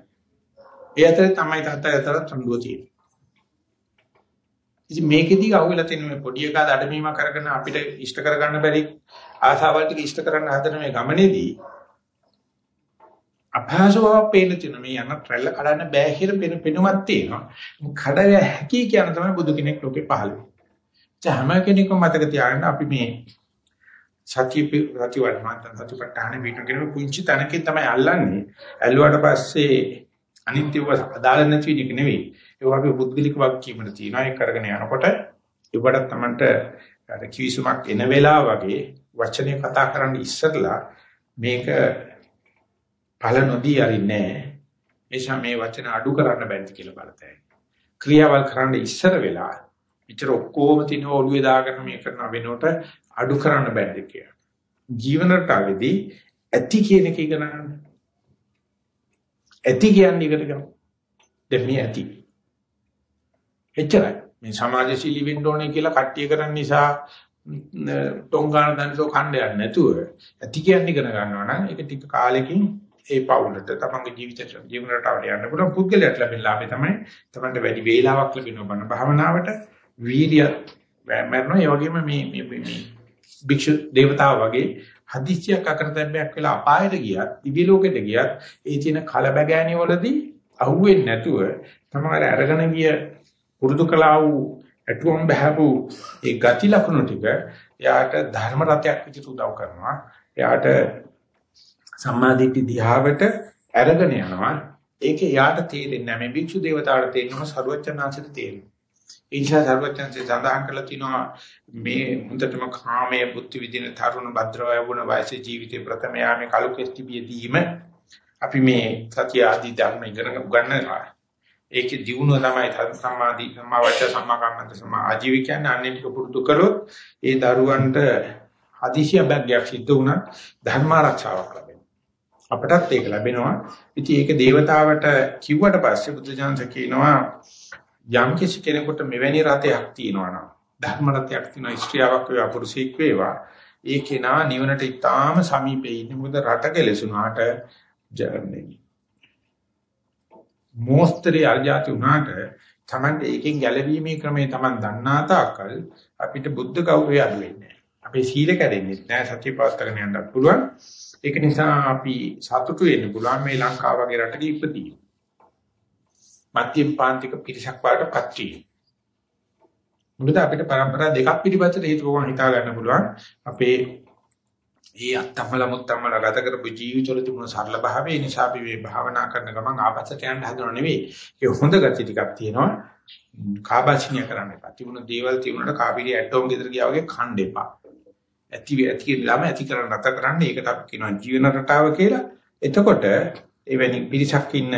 ඒ අතරේ තමයි තාත්තා අතර තණ්ඩුව තියෙන්නේ. ඉතින් මේකෙදි අහුවෙලා තියෙන මේ පොඩි එකා දඩමීම කරගෙන අපිට ඉෂ්ට කරගන්න බැරි ආසාවල් ටික ඉෂ්ට කරන්න හදන මේ ගමනේදී අපහසුව පේන තියෙන මේ යන ට්‍රෙල්ල කඩන්න බෑ කියලා පෙන පෙනුමක් තියෙනවා. කඩය හැකි කියන තමයි බුදු කෙනෙක් ලෝකේ පහළ වෙන්නේ. හැම කෙනෙකුම මතක තියාගන්න අපි මේ සතිය සති වර්තමාන සතිපට්ඨාන පිටුගෙන පුංචි තැනකින් තමයි අල්ලන්නේ. ඇල්ලුවාට පස්සේ අනිත්‍යව අදාළ නැති වෙන එක නෙවෙයි. ඒක අපි පුද්ගලික වාක්‍යයකට තියෙනවා. ඒක කරගෙන යනකොට ඒවට තමන්ට අර කිවිසුමක් එන වෙලාව වගේ වචනේ කතා කරන්න ඉස්සරලා මේක පළ නොදී අරින්නේ එනිසා මේ වචන අඩු කරන්න බැරිද කියලා බලතයි. ක්‍රියාවල් කරන්න ඉස්සර වෙලා විතර ඔක්කොම තින ඔළුවේ දාගෙන මේ කරන වෙනකොට අඩු කරන්න බැද්ද කියලා. ජීවන රටාවේදී ඇති කියන එක ඉගෙන ගන්න. ඇති කියන්නේ ඉගෙන ගන්න. දැන් මේ ඇති. එච්චරයි. මේ සමාජශීලී වෙන්න ඕනේ කියලා කට්ටිය කරන නිසා ටොංගාන දන්සෝ ඛණ්ඩයක් නැතුව ඇති කියන්නේ ඉගෙන ගන්නවා නම් ඒක ටික කාලෙකින් ඒ පවුලට තමන්ගේ ජීවිතයට ජීවන රටාවට යන්න පුළුවන් පුද්ගලයාට ලැබෙන ලාභය තමයි තමන්ට වැඩි වේලාවක් ලැබෙනවා බණ භාවනාවට වීර්ය මරනවා ඒ වගේම මේ මේ මේ භික්ෂු දේවතාව වගේ හදිස්සියක් අකරතැබ්බයක් වෙලා අපායට ගියත් දිවි ලෝකෙට ගියත් ඒ තියෙන කලබගෑනි වලදී අහුවෙන්නේ නැතුව තමයි අරගෙන ගිය පුරුදු කළා වූ ඇතුම් බහපු ඒ ගති ලක්ෂණ ටික එයාට ධර්ම රතයක් විදිහට උදව් කරනවා. එයාට සම්මාදිට්ඨි දිහාවට අරගෙන යනවා. ඒක එයාට තේරෙන්නේ නැහැ. මේ භික්ෂු දේවතාවට තේරෙනවා සරුවචනාංශයට තේරෙනවා ඒ නිසා සර්වඥන්සේ සඳහන් කරලා තිනවා මේ හොඳටම කාමයේ බුද්ධි විදින තරුණ භද්‍රව වුණ වයසේ ජීවිතේ ප්‍රථම යාමේ කලු කෙස්ටිබියදීම අපි මේ සත්‍ය ආදී ධර්ම ඉගෙන ගන්නවා. ඒකේ දියුණුව තමයි සම්මාදී සම්මා වාචා සම්මා කම්මන්ත සම්මා ආජීව කියන්නේ අන්නේ ටික පුරුදු කරොත් ඒ දරුවන්ට හදිසිය බැග්යක් සිද්ධ වුණත් ධර්ම ආරක්ෂාවක් ලැබෙනවා. අපටත් ඒක ලැබෙනවා. ඉතින් ඒක දේවතාවට කිව්වට පස්සේ බුදුජානක කියනවා යම් කිසි කෙනෙකුට මෙවැනි රතයක් තියෙනවා නම් ධර්ම රතයක් තියෙනවා ස්ත්‍රියාවක් වේවා පුරුෂයෙක් වේවා ඒ කෙනා නිවනට ඉතාම සමීපේ ඉන්නේ. මොකද රට කෙලසුනාට ජරන්නේ මොස්තරි අර්ජාති උනාට Tamante එකෙන් ගැලවීමේ ක්‍රමය Taman දන්නා තාකල් අපිට බුද්ධ ගෞරවය අඩු වෙන්නේ අපේ සීල කැඩෙන්නේ නැහැ. සත්‍ය පාස්තරගෙන යන්නත් පුළුවන්. ඒක නිසා අපි සතුටු වෙන්න පුළුවන් මේ ලංකාව වගේ රටක ඉපදී මධ්‍යම පාන්තික පිරිසක් වාටපත් වී. මොකද අපිට પરම්පරා දෙකක් පිටිපස්සට හේතුවම හිතා ගන්න පුළුවන් අපේ ඒ අත්තමල මුත්තමල ගත කරපු ජීවිතවල තිබුණ සරල භාවය ඒ නිසා අපි මේ භාවනා කරන ගමන් ආපස්සට යන්න හදනව නෙවෙයි. ඒ හොඳ ගති ටිකක් තියෙනවා. කාබාචිනිය කරන්න එපා. තිබුණ දේවල් තිබුණාට කාපිරිය ඇටෝම් ගෙදර ගියා වගේ කණ්ඩ එපා. ඇති ඇති ළම ඇති කරන්න නැත කරන්න ඒකට අපි කියනවා ජීවන රටාව කියලා. එතකොට එවැනි පිරිසක් ඉන්න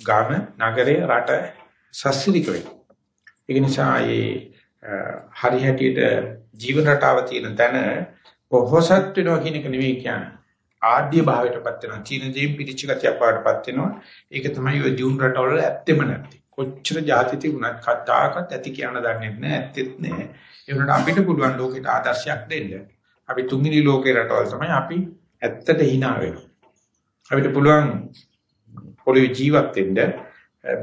ගම, නගරය, රට සස්සිරික වෙනවා. ඒක නිසා මේ හරි හැටියට ජීවන රටාව තියෙන තැන පොහොසත් වෙනවා කියන එක නෙවෙයි කියන්නේ. ආඩ්‍ය භාවයටපත් වෙනවා. චීන දේම් පිටිච්ච ගතියක් වඩපත් වෙනවා. ඒක තමයි ඔය ජීවන රටවල ඇත්තෙම නැති. කොච්චර જાති තිබුණත් කද්දාකත් ඇති කියන දන්නේ නැහැ. ඇත්තෙත් නැහැ. ඒ වුණාට අපිට පුළුවන් ලෝකෙට ආදර්ශයක් දෙන්න. අපි තුන්වෙනි ලෝකේ රටවල් තමයි අපි ඇත්තට hina වෙනවා. අපිට පුළුවන් පොළොවේ ජීවත් වෙන්න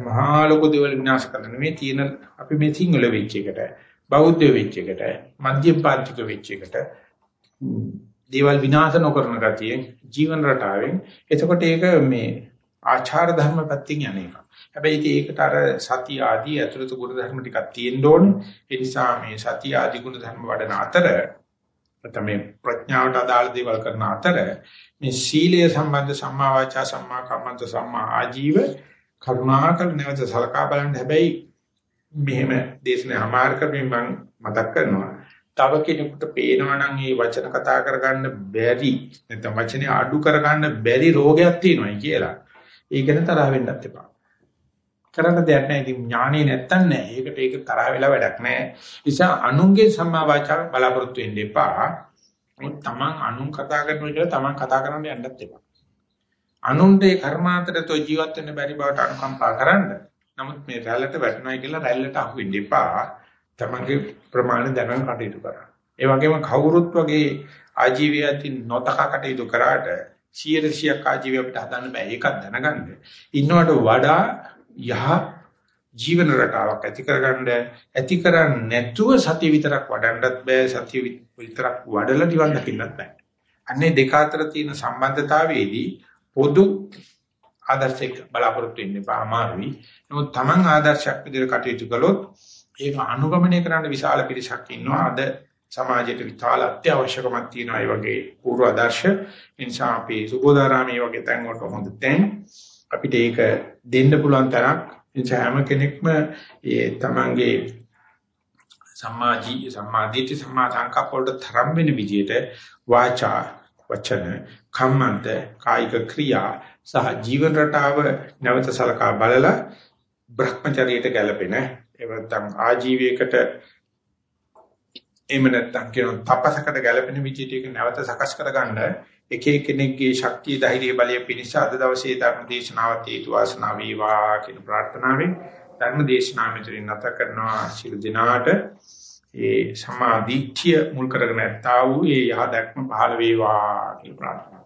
මහා ලොකු දේවල් විනාශ කරන්න නෙමෙයි තියෙන අපි මේ සිංහල වෙච්ච එකට බෞද්ධ වෙච්ච එකට මධ්‍යම පාන්තික වෙච්ච එකට දේවල් විනාශ නොකරන ගතිය ජීවන රටාවෙන් එතකොට ඒක මේ ආචාර ධර්ම පැත්තෙන් යන එක. හැබැයි ඒකට අර සති ආදී අතුරුතු ගුණ ධර්ම ටිකක් තියෙන්න ඕනේ. ඒ නිසා මේ සති ආදී ගුණ ධර්ම වඩන අතර තමයි ප්‍රඥාවට අදාළ දේවල් කරන අතර මේ සීලය සම්බන්ධ සම්මා වාචා සම්මා කම්මන්ත සම්මා ආජීව කරුණාකර නැවත සලකා බලන්න. හැබැයි මෙහෙම දේශනා අමාර කරමින් මම මතක් කරනවා. තව කෙනෙකුට පේනවා නම් මේ වචන කතා කරගන්න බැරි නැත්නම් වචනේ අඩු කරගන්න බැරි රෝගයක් තියෙනවායි කියලා. ඒකෙන් තරහ වෙන්නත් එපා. කරන්න දෙයක් නැහැ ඉතින් ඥානෙ නැත්තම් නැහැ ඒකට ඒක තරහ වෙලා වැඩක් නැහැ නිසා අනුන්ගේ සම්මා වාචා බලාපොරොත්තු වෙන්න එපා මොකද තමන් අනුන් කතා කරනවා කියලා තමන් කතා කරන්න යන්නත් එපා. අනුන්ගේ කර්මාන්තයට ජීවත් වෙන්න බැරි බවට අනුකම්පා කරන්න. නමුත් මේ රැල්ලට වැටෙනයි කියලා රැල්ලට අහු වෙන්න එපා. තමන්ගේ ප්‍රමාණ දැනගෙන කටයුතු කරන්න. ඒ වගේම කවුරුත් වගේ ආජීවයකින් නොතක කටයුතු කරාට 100ක් ආජීවය අපිට හදන්න බෑ. ඒකත් දැනගන්න. ඉන්නවට වඩා යහ ජීවන රටාවක් ඇති කරගන්න ඇති කරන්නේ නැතුව සතිය විතරක් වඩන්නත් බෑ සතිය විතරක් වඩලා නිවන් දකින්නත් බෑ. අන්නේ දෙක අතර තියෙන සම්බන්ධතාවයේදී පොදු ආදර්ශයක බලාපොරොත්තු වෙන්න පාමාරුයි. නමුත් Taman ආදර්ශයක් විදිහට කටයුතු කළොත් ඒක අනුගමනය කරන්න විශාල පිරිසක් ඉන්නවා. අද සමාජයට විශාල අත්‍යවශ්‍යකමක් තියෙනවා මේ වගේ පූර්ව ආදර්ශ. ඒ නිසා අපි සුබෝධාරාමයේ වගේ තැන් වලට හොඳ තැන් අපිට ඒක දෙන්න පුළුවන් තරක්. එනිසා හැම කෙනෙක්ම ඒ තමන්ගේ සම්මාජී සම්මාදිට සම්මා සංකප්ප වලට තරම් වෙන විදිහට වාචා වචන කම්මන්ත කායික ක්‍රියා සහ ජීවන රටාව නැවත සලකා බලලා භ්‍රමචරියට ගැලපෙන එවත්තම් ආජීවයකට එහෙම නැත්නම් කියන තපසකට ගැලපෙන විදිහට ඒක නැවත සකස් කරගන්න එක එක්කෙනෙක්ගේ ශක්තිය ධෛර්ය බලය පිණිස අද දවසේ ධර්ම දේශනාවත් හේතු වාසනා වේවා කියන ප්‍රාර්ථනාවෙන් ධර්ම දේශනාව මෙතනින් නැත කරනවා. ශිරු දිනාට ඒ සමාධිත්‍ය මුල් කරගෙන ඇත්තා වූ ඒ යහ දැක්ම පහළ වේවා කියන ප්‍රාර්ථනාව